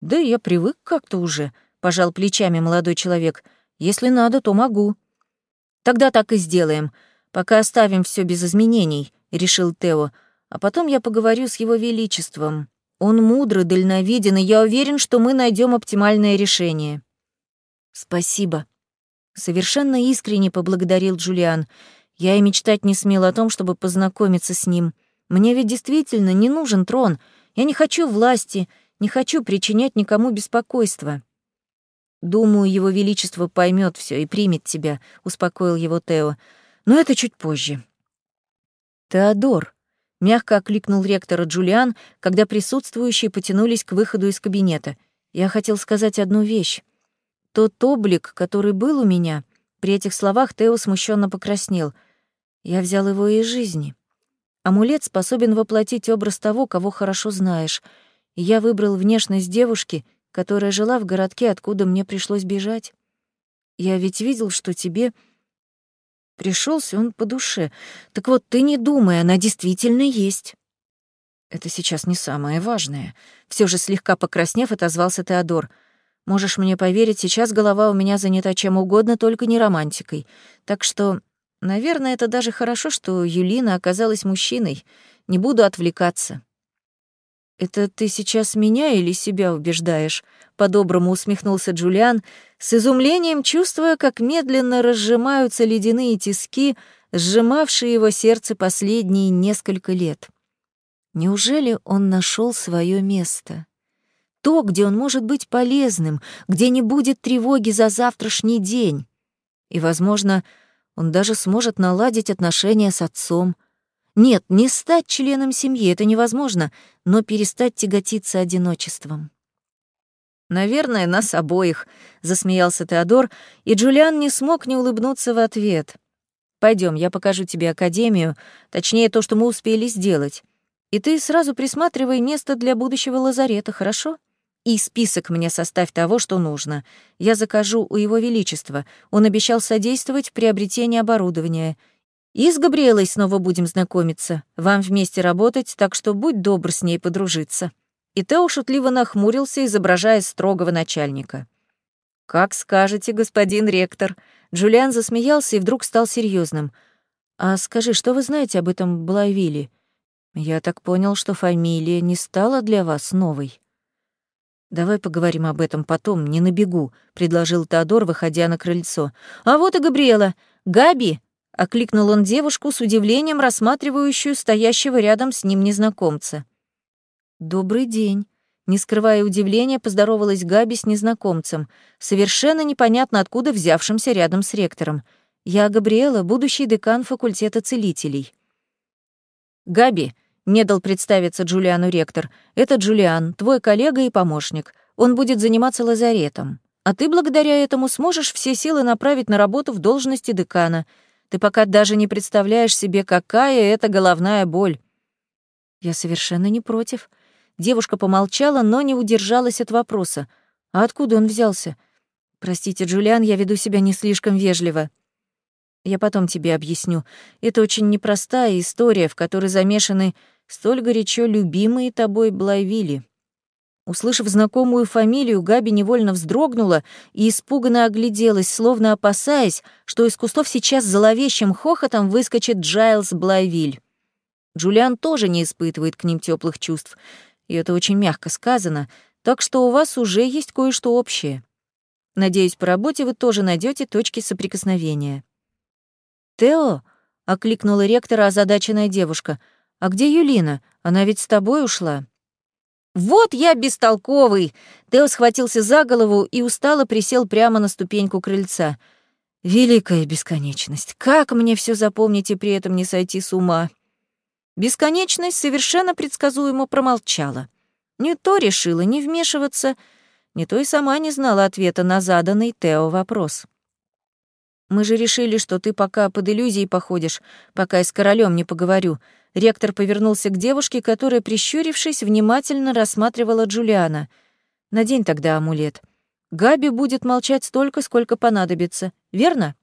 «Да я привык как-то уже», — пожал плечами молодой человек. «Если надо, то могу». «Тогда так и сделаем. Пока оставим все без изменений», — решил Тео. «А потом я поговорю с его величеством. Он мудрый, дальновиден, и я уверен, что мы найдем оптимальное решение». «Спасибо», — совершенно искренне поблагодарил Джулиан. «Я и мечтать не смел о том, чтобы познакомиться с ним». Мне ведь действительно не нужен трон, Я не хочу власти, не хочу причинять никому беспокойство. Думаю, его величество поймет все и примет тебя, успокоил его Тео. Но это чуть позже. Теодор, мягко окликнул ректора Джулиан, когда присутствующие потянулись к выходу из кабинета. Я хотел сказать одну вещь. Тот облик, который был у меня, при этих словах Тео смущенно покраснел. Я взял его из жизни. Амулет способен воплотить образ того, кого хорошо знаешь. Я выбрал внешность девушки, которая жила в городке, откуда мне пришлось бежать. Я ведь видел, что тебе пришелся он по душе. Так вот, ты не думай, она действительно есть. Это сейчас не самое важное. Все же слегка покраснев, отозвался Теодор. Можешь мне поверить, сейчас голова у меня занята чем угодно, только не романтикой. Так что Наверное, это даже хорошо, что Юлина оказалась мужчиной. Не буду отвлекаться. «Это ты сейчас меня или себя убеждаешь?» — по-доброму усмехнулся Джулиан, с изумлением чувствуя, как медленно разжимаются ледяные тиски, сжимавшие его сердце последние несколько лет. Неужели он нашел свое место? То, где он может быть полезным, где не будет тревоги за завтрашний день. И, возможно, он даже сможет наладить отношения с отцом. Нет, не стать членом семьи, это невозможно, но перестать тяготиться одиночеством. «Наверное, нас обоих», — засмеялся Теодор, и Джулиан не смог не улыбнуться в ответ. Пойдем, я покажу тебе академию, точнее, то, что мы успели сделать. И ты сразу присматривай место для будущего лазарета, хорошо?» И список мне составь того, что нужно. Я закажу у Его Величества. Он обещал содействовать в приобретении оборудования. И с Габриэлой снова будем знакомиться. Вам вместе работать, так что будь добр с ней подружиться». И Тео шутливо нахмурился, изображая строгого начальника. «Как скажете, господин ректор». Джулиан засмеялся и вдруг стал серьезным. «А скажи, что вы знаете об этом Блайвиле? Я так понял, что фамилия не стала для вас новой». «Давай поговорим об этом потом, не на бегу», — предложил Теодор, выходя на крыльцо. «А вот и Габриэла. Габи!» — окликнул он девушку с удивлением, рассматривающую стоящего рядом с ним незнакомца. «Добрый день», — не скрывая удивления, поздоровалась Габи с незнакомцем, совершенно непонятно откуда взявшимся рядом с ректором. «Я Габриэла, будущий декан факультета целителей». «Габи, не дал представиться Джулиану ректор. «Это Джулиан, твой коллега и помощник. Он будет заниматься лазаретом. А ты благодаря этому сможешь все силы направить на работу в должности декана. Ты пока даже не представляешь себе, какая это головная боль». «Я совершенно не против». Девушка помолчала, но не удержалась от вопроса. «А откуда он взялся?» «Простите, Джулиан, я веду себя не слишком вежливо». «Я потом тебе объясню. Это очень непростая история, в которой замешаны столь горячо любимые тобой Блайвили. Услышав знакомую фамилию, Габи невольно вздрогнула и испуганно огляделась, словно опасаясь, что из кустов сейчас зловещим хохотом выскочит Джайлз Блайвиль. Джулиан тоже не испытывает к ним теплых чувств, и это очень мягко сказано, так что у вас уже есть кое-что общее. Надеюсь, по работе вы тоже найдете точки соприкосновения. «Тео?» — окликнула ректора озадаченная девушка — «А где Юлина? Она ведь с тобой ушла». «Вот я бестолковый!» Тео схватился за голову и устало присел прямо на ступеньку крыльца. «Великая бесконечность! Как мне все запомнить и при этом не сойти с ума?» Бесконечность совершенно предсказуемо промолчала. Не то решила не вмешиваться, не то и сама не знала ответа на заданный Тео вопрос. «Мы же решили, что ты пока под иллюзией походишь, пока я с королем не поговорю», Ректор повернулся к девушке, которая, прищурившись, внимательно рассматривала Джулиана. «Надень тогда амулет. Габи будет молчать столько, сколько понадобится. Верно?»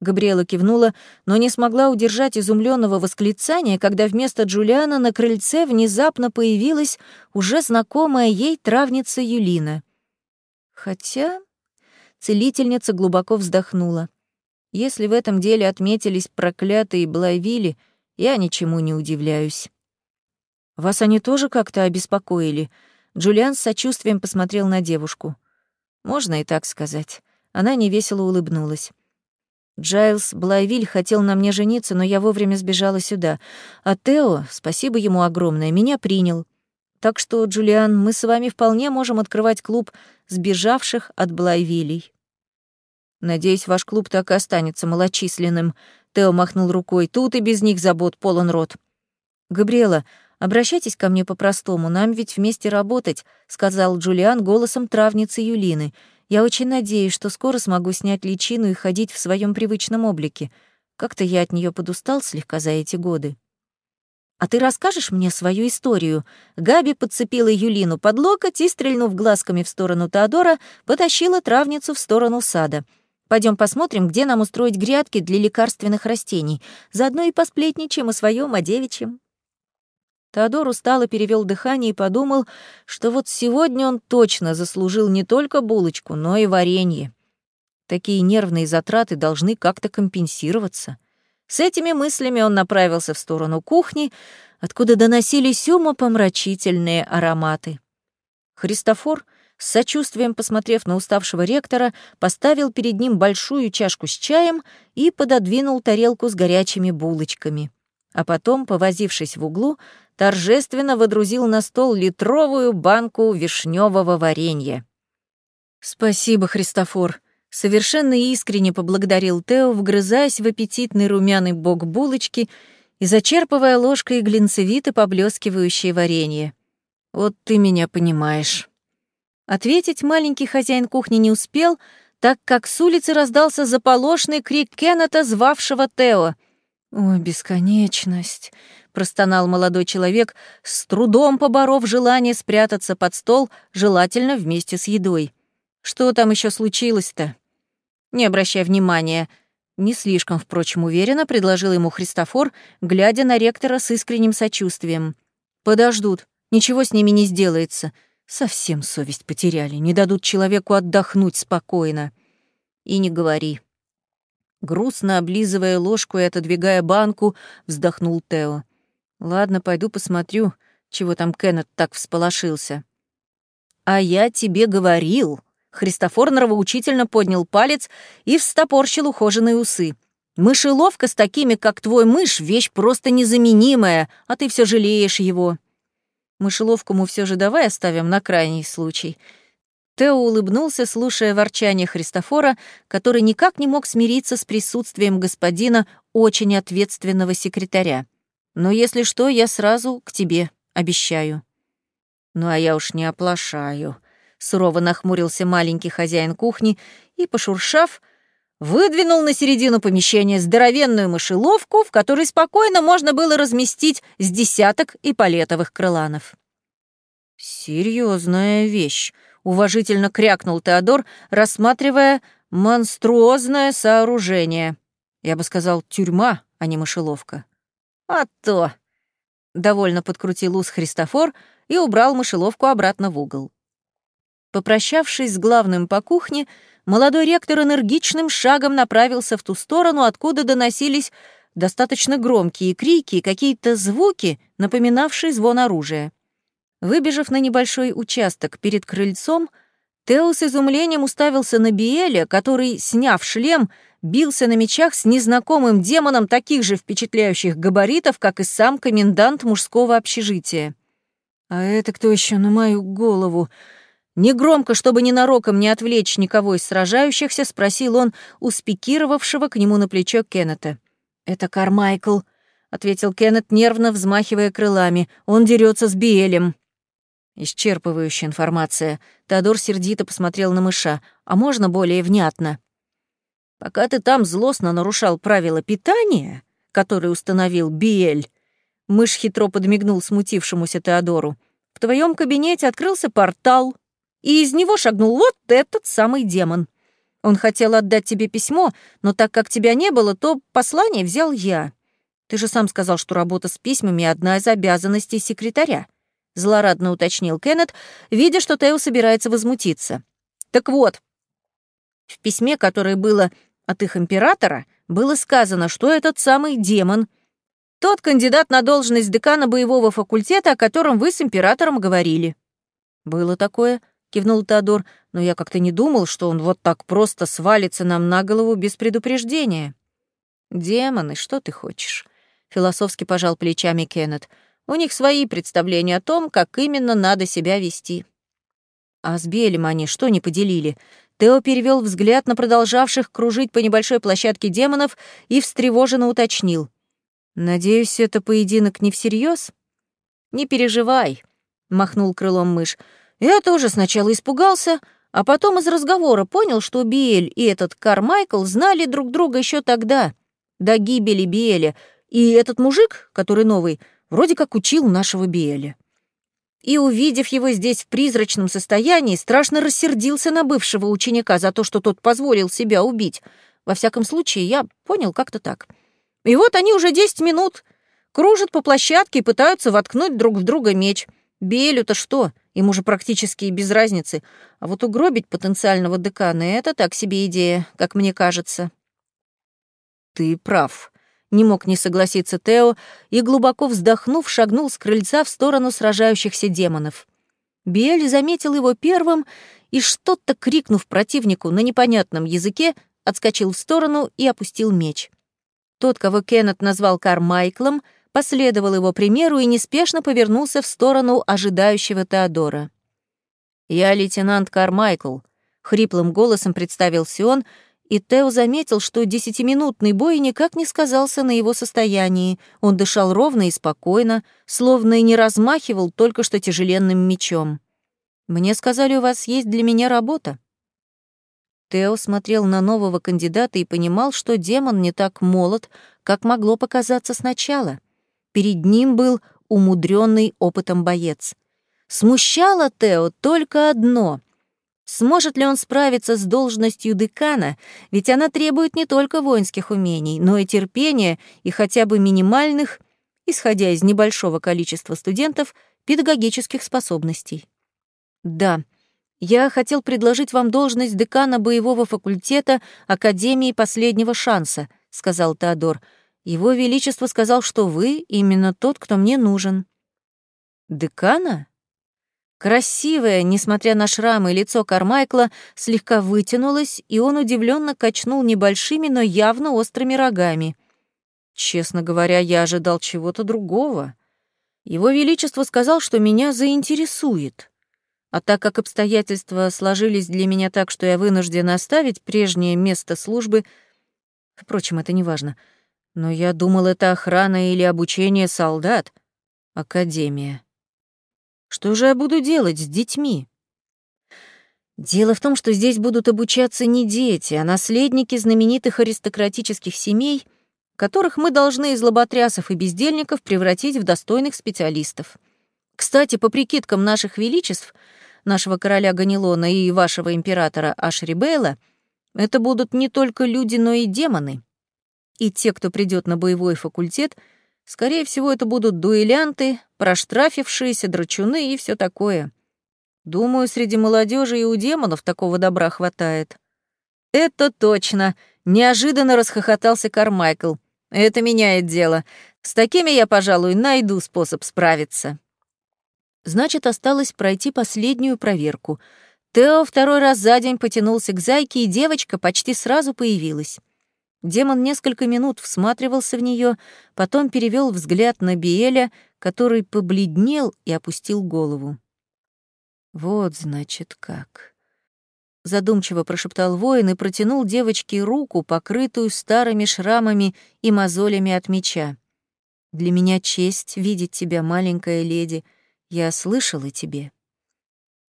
Габриэла кивнула, но не смогла удержать изумленного восклицания, когда вместо Джулиана на крыльце внезапно появилась уже знакомая ей травница Юлина. Хотя целительница глубоко вздохнула. Если в этом деле отметились проклятые Блайвили — я ничему не удивляюсь. Вас они тоже как-то обеспокоили? Джулиан с сочувствием посмотрел на девушку. Можно и так сказать. Она невесело улыбнулась. Джайлс Блайвиль хотел на мне жениться, но я вовремя сбежала сюда. А Тео, спасибо ему огромное, меня принял. Так что, Джулиан, мы с вами вполне можем открывать клуб сбежавших от Блайвилей. Надеюсь, ваш клуб так и останется малочисленным. Тео махнул рукой. Тут и без них забот полон рот. Габриэла, обращайтесь ко мне по-простому, нам ведь вместе работать, сказал Джулиан голосом травницы Юлины. Я очень надеюсь, что скоро смогу снять личину и ходить в своем привычном облике. Как-то я от нее подустал слегка за эти годы. «А ты расскажешь мне свою историю?» Габи подцепила Юлину под локоть и, стрельнув глазками в сторону Теодора, потащила травницу в сторону сада. Пойдем посмотрим, где нам устроить грядки для лекарственных растений. Заодно и посплетничаем о своем, о девичьем. Теодор устало перевел дыхание и подумал, что вот сегодня он точно заслужил не только булочку, но и варенье. Такие нервные затраты должны как-то компенсироваться. С этими мыслями он направился в сторону кухни, откуда доносились умопомрачительные ароматы. Христофор, с сочувствием посмотрев на уставшего ректора, поставил перед ним большую чашку с чаем и пододвинул тарелку с горячими булочками. А потом, повозившись в углу, торжественно водрузил на стол литровую банку вишневого варенья. «Спасибо, Христофор», — совершенно искренне поблагодарил Тео, вгрызаясь в аппетитный румяный бок булочки и зачерпывая ложкой глинцевито поблескивающее варенье. «Вот ты меня понимаешь». Ответить маленький хозяин кухни не успел, так как с улицы раздался заполошный крик Кеннета, звавшего Тео. «О, бесконечность!» простонал молодой человек, с трудом поборов желание спрятаться под стол, желательно вместе с едой. Что там еще случилось-то? Не обращай внимания. Не слишком, впрочем, уверенно предложил ему Христофор, глядя на ректора с искренним сочувствием. Подождут, ничего с ними не сделается. Совсем совесть потеряли, не дадут человеку отдохнуть спокойно. И не говори. Грустно облизывая ложку и отодвигая банку, вздохнул Тео. Ладно, пойду посмотрю, чего там Кеннет так всполошился. А я тебе говорил. Христофор нравоучительно поднял палец и встопорщил ухоженные усы. Мышеловка с такими, как твой мышь, вещь просто незаменимая, а ты все жалеешь его. Мышеловку мы все же давай оставим на крайний случай. Тео улыбнулся, слушая ворчание Христофора, который никак не мог смириться с присутствием господина, очень ответственного секретаря. Но если что, я сразу к тебе, обещаю». «Ну а я уж не оплошаю», — сурово нахмурился маленький хозяин кухни и, пошуршав, выдвинул на середину помещения здоровенную мышеловку, в которой спокойно можно было разместить с десяток ипполетовых крыланов. Серьезная вещь», — уважительно крякнул Теодор, рассматривая монструозное сооружение. Я бы сказал, тюрьма, а не мышеловка. «А то!» — довольно подкрутил ус Христофор и убрал мышеловку обратно в угол. Попрощавшись с главным по кухне, молодой ректор энергичным шагом направился в ту сторону, откуда доносились достаточно громкие крики и какие-то звуки, напоминавшие звон оружия. Выбежав на небольшой участок перед крыльцом, Тео с изумлением уставился на Биэля, который, сняв шлем, бился на мечах с незнакомым демоном таких же впечатляющих габаритов, как и сам комендант мужского общежития. «А это кто еще на мою голову?» Негромко, чтобы ненароком не отвлечь никого из сражающихся, спросил он у спикировавшего к нему на плечо Кеннета. «Это Кармайкл», — ответил Кеннет, нервно взмахивая крылами. «Он дерется с Биэлем». Исчерпывающая информация. Теодор сердито посмотрел на мыша. «А можно более внятно?» Пока ты там злостно нарушал правила питания, которые установил Биэль, мышь хитро подмигнул смутившемуся Теодору, в твоем кабинете открылся портал, и из него шагнул вот этот самый демон. Он хотел отдать тебе письмо, но так как тебя не было, то послание взял я. Ты же сам сказал, что работа с письмами — одна из обязанностей секретаря. Злорадно уточнил Кеннет, видя, что Тео собирается возмутиться. Так вот, в письме, которое было от их императора было сказано, что этот самый демон — тот кандидат на должность декана боевого факультета, о котором вы с императором говорили. «Было такое», — кивнул Теодор, «но я как-то не думал, что он вот так просто свалится нам на голову без предупреждения». «Демоны, что ты хочешь?» — философски пожал плечами Кеннет. У них свои представления о том, как именно надо себя вести. А с Белем они что не поделили? Тео перевел взгляд на продолжавших кружить по небольшой площадке демонов и встревоженно уточнил. «Надеюсь, это поединок не всерьез? «Не переживай», — махнул крылом мышь. «Я тоже сначала испугался, а потом из разговора понял, что Биэль и этот Кармайкл знали друг друга еще тогда, до гибели Биэля, и этот мужик, который новый, вроде как учил нашего Биэля и, увидев его здесь в призрачном состоянии, страшно рассердился на бывшего ученика за то, что тот позволил себя убить. Во всяком случае, я понял как-то так. И вот они уже десять минут кружат по площадке и пытаются воткнуть друг в друга меч. Белю-то что? Ему же практически без разницы. А вот угробить потенциального декана — это так себе идея, как мне кажется. «Ты прав», не мог не согласиться Тео и, глубоко вздохнув, шагнул с крыльца в сторону сражающихся демонов. Биэль заметил его первым и, что-то крикнув противнику на непонятном языке, отскочил в сторону и опустил меч. Тот, кого Кеннет назвал Кармайклом, последовал его примеру и неспешно повернулся в сторону ожидающего Теодора. «Я лейтенант Кармайкл», — хриплым голосом представился он, — и Тео заметил, что десятиминутный бой никак не сказался на его состоянии. Он дышал ровно и спокойно, словно и не размахивал только что тяжеленным мечом. «Мне сказали, у вас есть для меня работа». Тео смотрел на нового кандидата и понимал, что демон не так молод, как могло показаться сначала. Перед ним был умудренный опытом боец. Смущало Тео только одно — Сможет ли он справиться с должностью декана, ведь она требует не только воинских умений, но и терпения и хотя бы минимальных, исходя из небольшого количества студентов, педагогических способностей. Да, я хотел предложить вам должность декана боевого факультета Академии последнего шанса, сказал Теодор. Его Величество сказал, что вы именно тот, кто мне нужен. Декана? Красивое, несмотря на шрамы, лицо Кармайкла слегка вытянулось, и он удивленно качнул небольшими, но явно острыми рогами. Честно говоря, я ожидал чего-то другого. Его Величество сказал, что меня заинтересует. А так как обстоятельства сложились для меня так, что я вынужден оставить прежнее место службы... Впрочем, это не важно. Но я думал, это охрана или обучение солдат. Академия. Что же я буду делать с детьми? Дело в том, что здесь будут обучаться не дети, а наследники знаменитых аристократических семей, которых мы должны из лоботрясов и бездельников превратить в достойных специалистов. Кстати, по прикидкам наших величеств, нашего короля Ганилона и вашего императора Ашрибейла, это будут не только люди, но и демоны. И те, кто придет на боевой факультет — Скорее всего, это будут дуэлянты, проштрафившиеся, драчуны и все такое. Думаю, среди молодежи и у демонов такого добра хватает. Это точно, неожиданно расхохотался Кармайкл. Это меняет дело. С такими я, пожалуй, найду способ справиться. Значит, осталось пройти последнюю проверку. Тео второй раз за день потянулся к зайке, и девочка почти сразу появилась. Демон несколько минут всматривался в нее, потом перевел взгляд на Биэля, который побледнел и опустил голову. «Вот, значит, как...» Задумчиво прошептал воин и протянул девочке руку, покрытую старыми шрамами и мозолями от меча. «Для меня честь видеть тебя, маленькая леди. Я слышала тебе».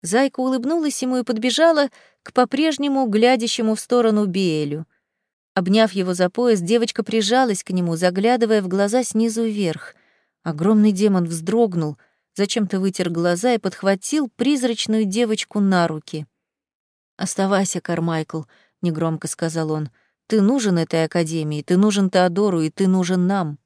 Зайка улыбнулась ему и подбежала к по-прежнему глядящему в сторону Биэлю. Обняв его за пояс, девочка прижалась к нему, заглядывая в глаза снизу вверх. Огромный демон вздрогнул, зачем-то вытер глаза и подхватил призрачную девочку на руки. «Оставайся, Кармайкл», — негромко сказал он. «Ты нужен этой академии, ты нужен Теодору, и ты нужен нам».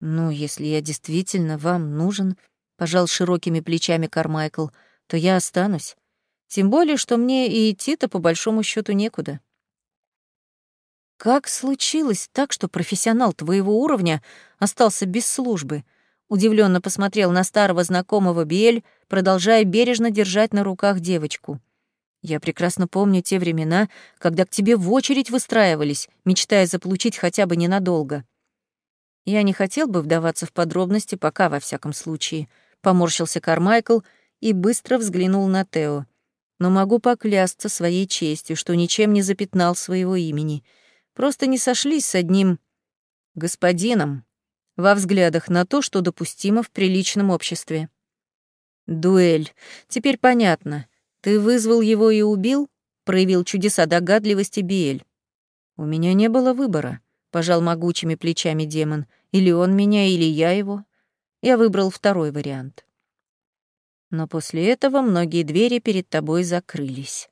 «Ну, если я действительно вам нужен», — пожал широкими плечами Кармайкл, — «то я останусь. Тем более, что мне и идти-то по большому счету некуда». Как случилось так, что профессионал твоего уровня остался без службы? Удивленно посмотрел на старого знакомого Биэль, продолжая бережно держать на руках девочку. Я прекрасно помню те времена, когда к тебе в очередь выстраивались, мечтая заполучить хотя бы ненадолго. Я не хотел бы вдаваться в подробности, пока, во всяком случае. Поморщился Кармайкл и быстро взглянул на Тео. Но могу поклясться своей честью, что ничем не запятнал своего имени. Просто не сошлись с одним господином во взглядах на то, что допустимо в приличном обществе. «Дуэль. Теперь понятно. Ты вызвал его и убил?» — проявил чудеса догадливости Биэль. «У меня не было выбора», — пожал могучими плечами демон. «Или он меня, или я его». Я выбрал второй вариант. Но после этого многие двери перед тобой закрылись.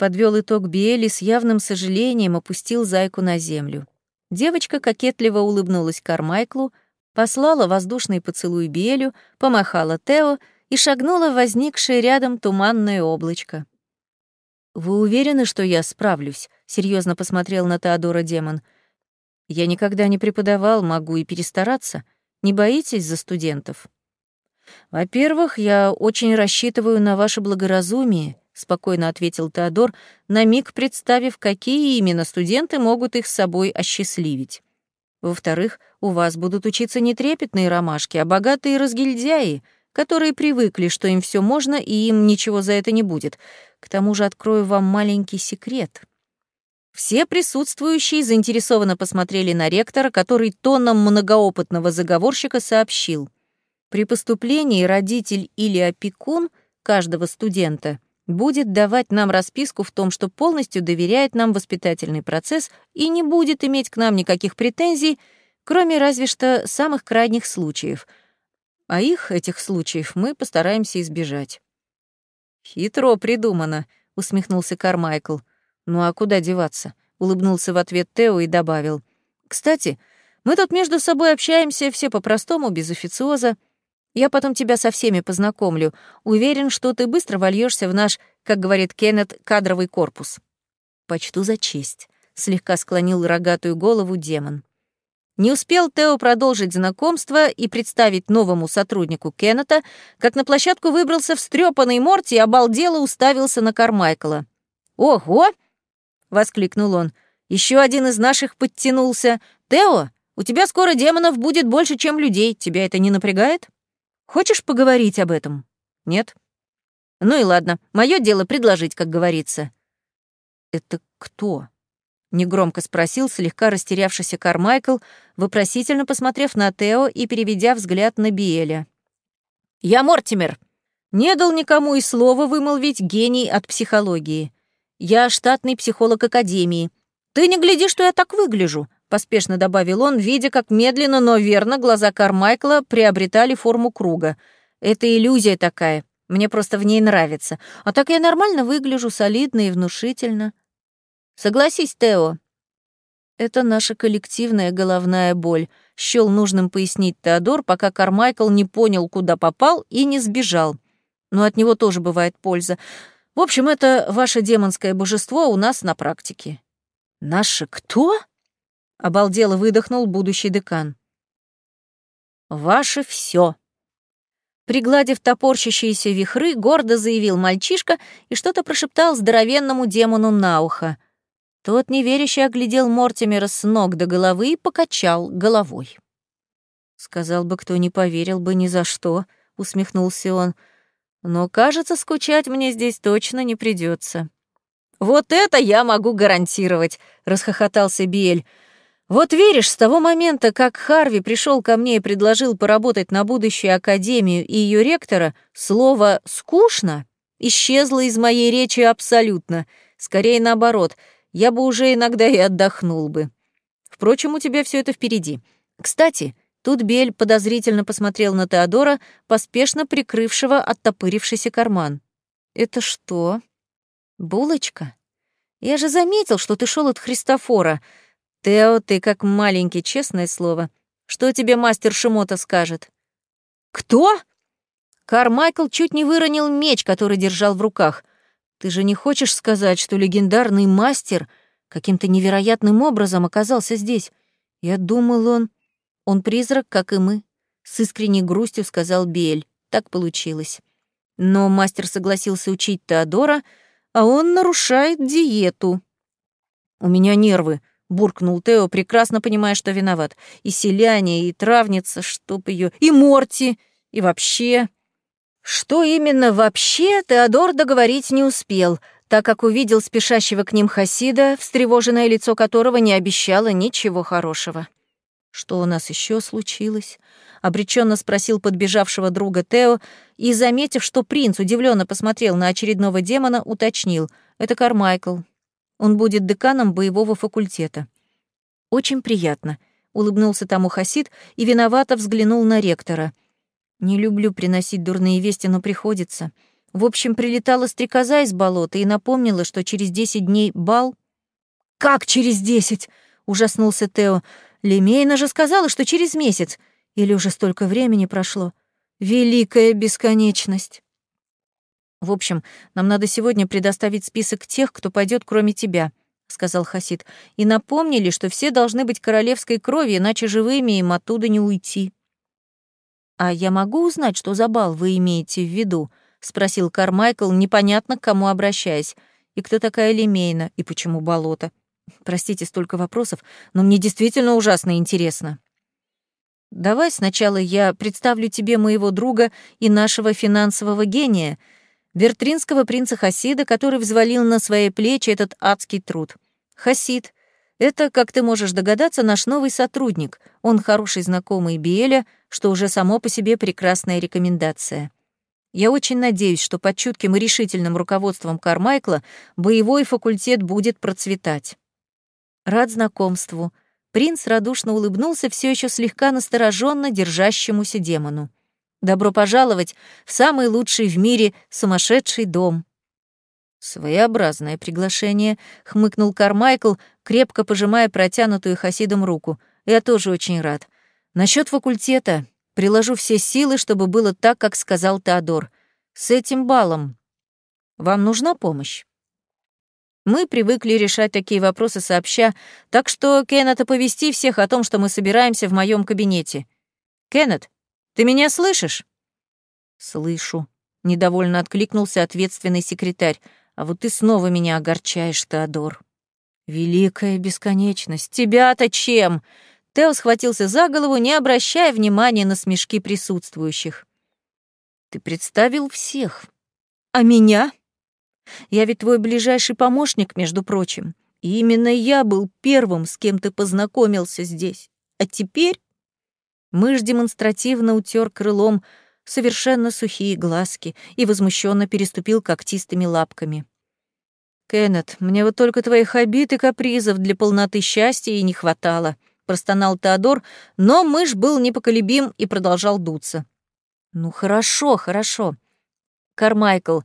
Подвел итог Биэль и с явным сожалением опустил зайку на землю. Девочка кокетливо улыбнулась Кармайклу, послала воздушный поцелуй Биэлю, помахала Тео и шагнула в возникшее рядом туманное облачко. «Вы уверены, что я справлюсь?» — серьезно посмотрел на Теодора демон. «Я никогда не преподавал, могу и перестараться. Не боитесь за студентов?» «Во-первых, я очень рассчитываю на ваше благоразумие», — спокойно ответил Теодор, на миг представив, какие именно студенты могут их с собой осчастливить. «Во-вторых, у вас будут учиться не трепетные ромашки, а богатые разгильдяи, которые привыкли, что им все можно и им ничего за это не будет. К тому же открою вам маленький секрет. Все присутствующие заинтересованно посмотрели на ректора, который тоном многоопытного заговорщика сообщил. При поступлении родитель или опекун каждого студента будет давать нам расписку в том, что полностью доверяет нам воспитательный процесс и не будет иметь к нам никаких претензий, кроме разве что самых крайних случаев — а их, этих случаев, мы постараемся избежать. «Хитро придумано», — усмехнулся Кармайкл. «Ну а куда деваться?» — улыбнулся в ответ Тео и добавил. «Кстати, мы тут между собой общаемся все по-простому, без официоза. Я потом тебя со всеми познакомлю. Уверен, что ты быстро вольешься в наш, как говорит Кеннет, кадровый корпус». «Почту за честь», — слегка склонил рогатую голову демон. Не успел Тео продолжить знакомство и представить новому сотруднику Кеннета, как на площадку выбрался встрепанный Морти и обалдело уставился на Кармайкла. «Ого!» — воскликнул он. Еще один из наших подтянулся. Тео, у тебя скоро демонов будет больше, чем людей. Тебя это не напрягает? Хочешь поговорить об этом? Нет? Ну и ладно, мое дело предложить, как говорится». «Это кто?» Негромко спросил слегка растерявшийся Кармайкл, вопросительно посмотрев на Тео и переведя взгляд на Биэля. «Я Мортимер!» Не дал никому и слова вымолвить гений от психологии. «Я штатный психолог Академии. Ты не гляди, что я так выгляжу», — поспешно добавил он, видя, как медленно, но верно глаза Кармайкла приобретали форму круга. «Это иллюзия такая. Мне просто в ней нравится. А так я нормально выгляжу, солидно и внушительно. Согласись, Тео. Это наша коллективная головная боль, счёл нужным пояснить Теодор, пока Кармайкл не понял, куда попал и не сбежал. Но от него тоже бывает польза. В общем, это ваше демонское божество у нас на практике. Наше кто? Обалдело выдохнул будущий декан. Ваше все. Пригладив топорщащиеся вихры, гордо заявил мальчишка и что-то прошептал здоровенному демону на ухо — тот неверяще оглядел Мортимера с ног до головы и покачал головой. «Сказал бы, кто не поверил бы ни за что», — усмехнулся он. «Но, кажется, скучать мне здесь точно не придется. «Вот это я могу гарантировать», — расхохотался Биэль. «Вот веришь, с того момента, как Харви пришел ко мне и предложил поработать на будущую академию и ее ректора, слово «скучно» исчезло из моей речи абсолютно. Скорее наоборот — я бы уже иногда и отдохнул бы. Впрочем, у тебя все это впереди. Кстати, тут Бель подозрительно посмотрел на Теодора, поспешно прикрывшего оттопырившийся карман. «Это что? Булочка? Я же заметил, что ты шел от Христофора. Тео, ты как маленький, честное слово. Что тебе мастер Шимота скажет?» «Кто?» Кармайкл чуть не выронил меч, который держал в руках. Ты же не хочешь сказать, что легендарный мастер каким-то невероятным образом оказался здесь? Я думал, он... Он призрак, как и мы. С искренней грустью сказал Бель. Так получилось. Но мастер согласился учить Теодора, а он нарушает диету. У меня нервы. Буркнул Тео, прекрасно понимая, что виноват. И селяне, и травница, чтоб ее, и Морти, и вообще. Что именно вообще, Теодор договорить не успел, так как увидел спешащего к ним Хасида, встревоженное лицо которого не обещало ничего хорошего. Что у нас еще случилось? обреченно спросил подбежавшего друга Тео и, заметив, что принц удивленно посмотрел на очередного демона, уточнил: "Это Кармайкл. Он будет деканом боевого факультета. Очень приятно, улыбнулся тому Хасид и виновато взглянул на ректора. Не люблю приносить дурные вести, но приходится. В общем, прилетала стрекоза из болота и напомнила, что через десять дней бал. Как через десять? ужаснулся Тео. Лемейна же сказала, что через месяц. Или уже столько времени прошло? Великая бесконечность. В общем, нам надо сегодня предоставить список тех, кто пойдет, кроме тебя, сказал Хасид, и напомнили, что все должны быть королевской крови, иначе живыми им оттуда не уйти. А я могу узнать, что за бал вы имеете в виду? спросил Кармайкл, непонятно к кому обращаясь. И кто такая Лемейна, и почему болото? Простите, столько вопросов, но мне действительно ужасно интересно. Давай сначала я представлю тебе моего друга и нашего финансового гения — вертринского принца Хасида, который взвалил на свои плечи этот адский труд. Хасид — это, как ты можешь догадаться, наш новый сотрудник. Он хороший знакомый Биэля, что уже само по себе прекрасная рекомендация. Я очень надеюсь, что под чутким и решительным руководством Кармайкла боевой факультет будет процветать. Рад знакомству. Принц радушно улыбнулся все еще слегка настороженно держащемуся демону. Добро пожаловать в самый лучший в мире сумасшедший дом. Своеобразное приглашение, хмыкнул Кармайкл, крепко пожимая протянутую Хасидом руку. Я тоже очень рад. Насчет факультета приложу все силы, чтобы было так, как сказал Теодор. С этим балом вам нужна помощь? Мы привыкли решать такие вопросы сообща, так что, Кеннет, оповести всех о том, что мы собираемся в моем кабинете. Кеннет, ты меня слышишь?» «Слышу», — недовольно откликнулся ответственный секретарь. «А вот ты снова меня огорчаешь, Теодор». «Великая бесконечность! Тебя-то чем?» Тео схватился за голову, не обращая внимания на смешки присутствующих. «Ты представил всех. А меня? Я ведь твой ближайший помощник, между прочим. И именно я был первым, с кем ты познакомился здесь. А теперь Мышь демонстративно утер крылом совершенно сухие глазки и возмущенно переступил когтистыми лапками. «Кеннет, мне вот только твоих обид и капризов для полноты счастья и не хватало», — простонал Теодор, но мышь был непоколебим и продолжал дуться. «Ну хорошо, хорошо. Кармайкл,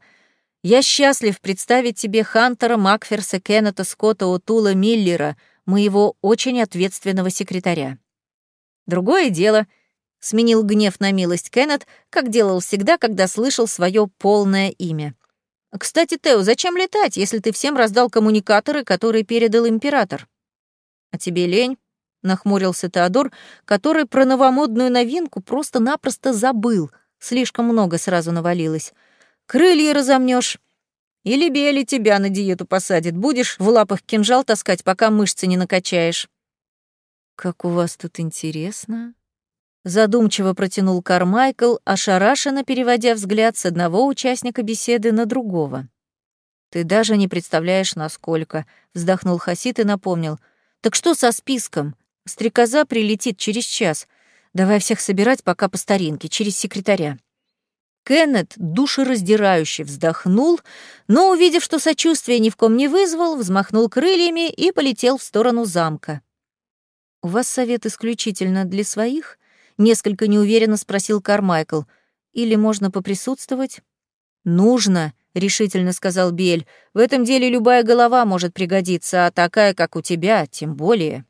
я счастлив представить тебе Хантера Макферса Кеннета Скотта Отула Миллера, моего очень ответственного секретаря. Другое дело, сменил гнев на милость Кеннет, как делал всегда, когда слышал свое полное имя. Кстати, Тео, зачем летать, если ты всем раздал коммуникаторы, которые передал император? А тебе лень? нахмурился Теодор, который про новомодную новинку просто-напросто забыл. Слишком много сразу навалилось. Крылья разомнешь. Или Бели тебя на диету посадит. Будешь в лапах кинжал таскать, пока мышцы не накачаешь. «Как у вас тут интересно!» Задумчиво протянул Кармайкл, ошарашенно переводя взгляд с одного участника беседы на другого. «Ты даже не представляешь, насколько», — вздохнул Хасид и напомнил. «Так что со списком? Стрекоза прилетит через час. Давай всех собирать пока по старинке, через секретаря». Кеннет душераздирающе вздохнул, но, увидев, что сочувствие ни в ком не вызвал, взмахнул крыльями и полетел в сторону замка. «У вас совет исключительно для своих?» — несколько неуверенно спросил Кармайкл. «Или можно поприсутствовать?» «Нужно», — решительно сказал Бель. «В этом деле любая голова может пригодиться, а такая, как у тебя, тем более».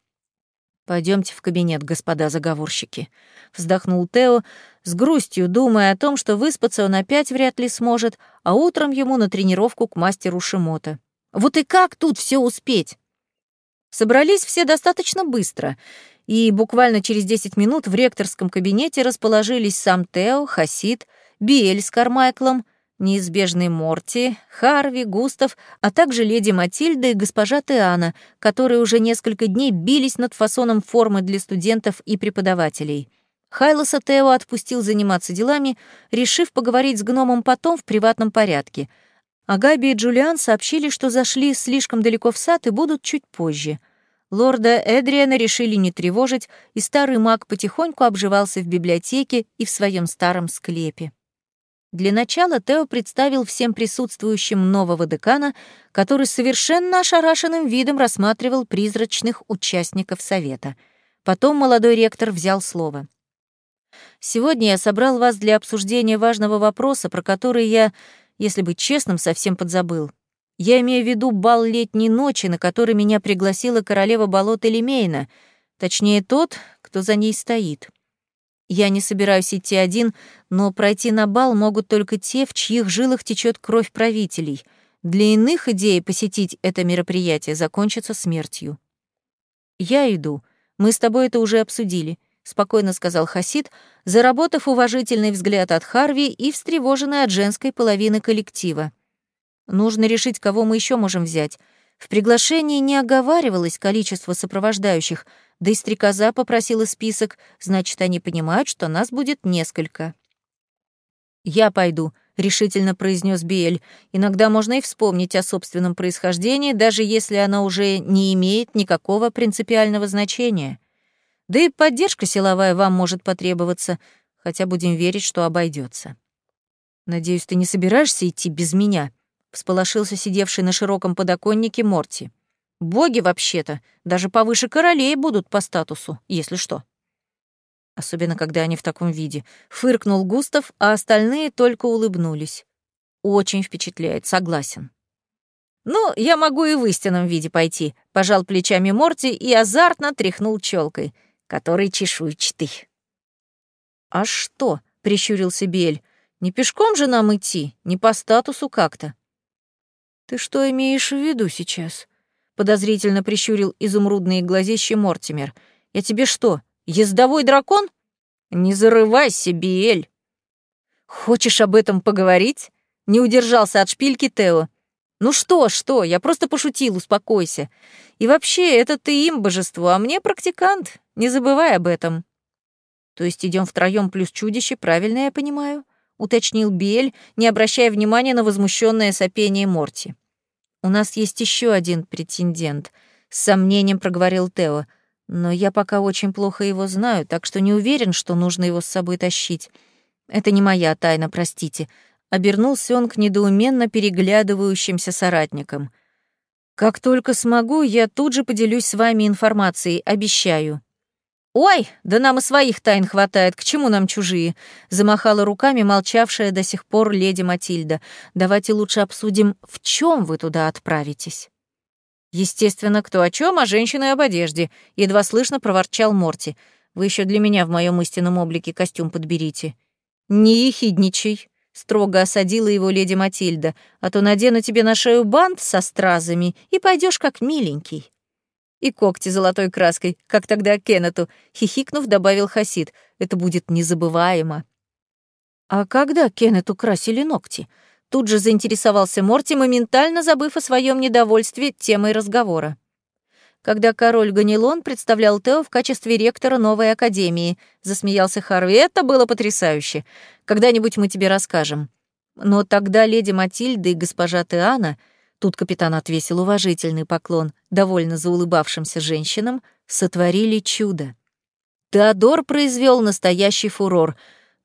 Пойдемте в кабинет, господа заговорщики», — вздохнул Тео, с грустью думая о том, что выспаться он опять вряд ли сможет, а утром ему на тренировку к мастеру Шимота. «Вот и как тут все успеть?» Собрались все достаточно быстро, и буквально через 10 минут в ректорском кабинете расположились сам Тео, Хасид, Биэль с Кармайклом, неизбежный Морти, Харви, Густав, а также леди Матильда и госпожа Теана, которые уже несколько дней бились над фасоном формы для студентов и преподавателей. Хайлоса Тео отпустил заниматься делами, решив поговорить с гномом потом в приватном порядке. А Габи и Джулиан сообщили, что зашли слишком далеко в сад и будут чуть позже. Лорда Эдриана решили не тревожить, и старый маг потихоньку обживался в библиотеке и в своем старом склепе. Для начала Тео представил всем присутствующим нового декана, который совершенно ошарашенным видом рассматривал призрачных участников совета. Потом молодой ректор взял слово. «Сегодня я собрал вас для обсуждения важного вопроса, про который я, если быть честным, совсем подзабыл. Я имею в виду бал летней ночи, на который меня пригласила королева болот Элемейна, точнее тот, кто за ней стоит. Я не собираюсь идти один, но пройти на бал могут только те, в чьих жилах течет кровь правителей. Для иных идей посетить это мероприятие закончится смертью. «Я иду. Мы с тобой это уже обсудили», — спокойно сказал Хасид, заработав уважительный взгляд от Харви и встревоженный от женской половины коллектива. «Нужно решить, кого мы еще можем взять. В приглашении не оговаривалось количество сопровождающих — да и стрекоза попросила список, значит, они понимают, что нас будет несколько. «Я пойду», — решительно произнес Биэль. «Иногда можно и вспомнить о собственном происхождении, даже если оно уже не имеет никакого принципиального значения. Да и поддержка силовая вам может потребоваться, хотя будем верить, что обойдется. «Надеюсь, ты не собираешься идти без меня?» — всполошился сидевший на широком подоконнике Морти. Боги, вообще-то, даже повыше королей будут по статусу, если что. Особенно, когда они в таком виде. Фыркнул Густав, а остальные только улыбнулись. Очень впечатляет, согласен. «Ну, я могу и в истинном виде пойти», — пожал плечами Морти и азартно тряхнул челкой, который чешуйчатый. «А что?» — прищурился Бель. «Не пешком же нам идти, не по статусу как-то». «Ты что имеешь в виду сейчас?» подозрительно прищурил изумрудные глазища Мортимер. «Я тебе что, ездовой дракон?» «Не зарывайся, Биэль!» «Хочешь об этом поговорить?» Не удержался от шпильки Тео. «Ну что, что, я просто пошутил, успокойся. И вообще, это ты им божество, а мне практикант, не забывай об этом». «То есть идем втроем плюс чудище, правильно я понимаю?» — уточнил Биэль, не обращая внимания на возмущенное сопение Морти. «У нас есть еще один претендент», — с сомнением проговорил Тео. «Но я пока очень плохо его знаю, так что не уверен, что нужно его с собой тащить. Это не моя тайна, простите». Обернулся он к недоуменно переглядывающимся соратникам. «Как только смогу, я тут же поделюсь с вами информацией, обещаю». «Ой, да нам и своих тайн хватает, к чему нам чужие?» — замахала руками молчавшая до сих пор леди Матильда. «Давайте лучше обсудим, в чем вы туда отправитесь». «Естественно, кто о чем, а женщины об одежде», — едва слышно проворчал Морти. «Вы еще для меня в моем истинном облике костюм подберите». «Не ехидничай», — строго осадила его леди Матильда, «а то надену тебе на шею бант со стразами и пойдешь как миленький» и когти золотой краской, как тогда Кеннету, хихикнув, добавил Хасид. Это будет незабываемо. А когда Кеннету красили ногти? Тут же заинтересовался Морти, моментально забыв о своем недовольстве темой разговора. Когда король Ганилон представлял Тео в качестве ректора новой академии, засмеялся Харви. Это было потрясающе. Когда-нибудь мы тебе расскажем. Но тогда леди Матильда и госпожа Теана — Тут капитан отвесил уважительный поклон довольно заулыбавшимся женщинам, сотворили чудо. Теодор произвел настоящий фурор,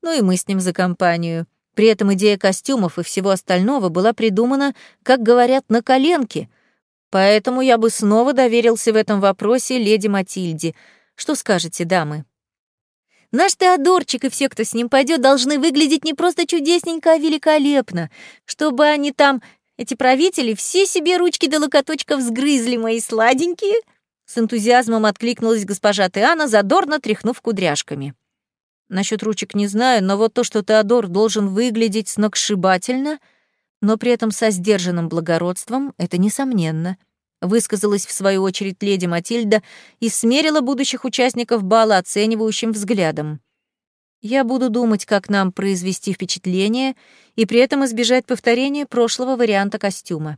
ну и мы с ним за компанию. При этом идея костюмов и всего остального была придумана, как говорят, на коленке. Поэтому я бы снова доверился в этом вопросе леди Матильде. Что скажете, дамы? Наш Теодорчик и все, кто с ним пойдет, должны выглядеть не просто чудесненько, а великолепно, чтобы они там эти правители все себе ручки до локоточков сгрызли, мои сладенькие!» С энтузиазмом откликнулась госпожа Теана, задорно тряхнув кудряшками. Насчет ручек не знаю, но вот то, что Теодор должен выглядеть сногсшибательно, но при этом со сдержанным благородством, это несомненно. Высказалась в свою очередь леди Матильда и смерила будущих участников бала оценивающим взглядом. Я буду думать, как нам произвести впечатление и при этом избежать повторения прошлого варианта костюма.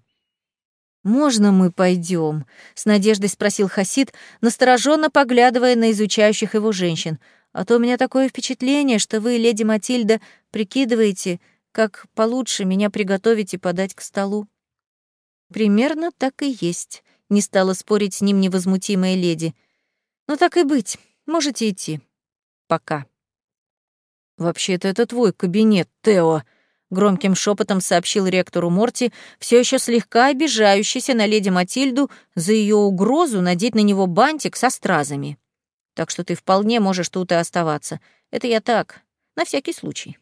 «Можно мы пойдем? с надеждой спросил Хасид, настороженно поглядывая на изучающих его женщин. «А то у меня такое впечатление, что вы, леди Матильда, прикидываете, как получше меня приготовить и подать к столу». «Примерно так и есть», — не стала спорить с ним невозмутимая леди. «Ну так и быть, можете идти. Пока». «Вообще-то это твой кабинет, Тео», громким шепотом сообщил ректору Морти, все еще слегка обижающийся на леди Матильду за ее угрозу надеть на него бантик со стразами. Так что ты вполне можешь тут и оставаться. Это я так, на всякий случай.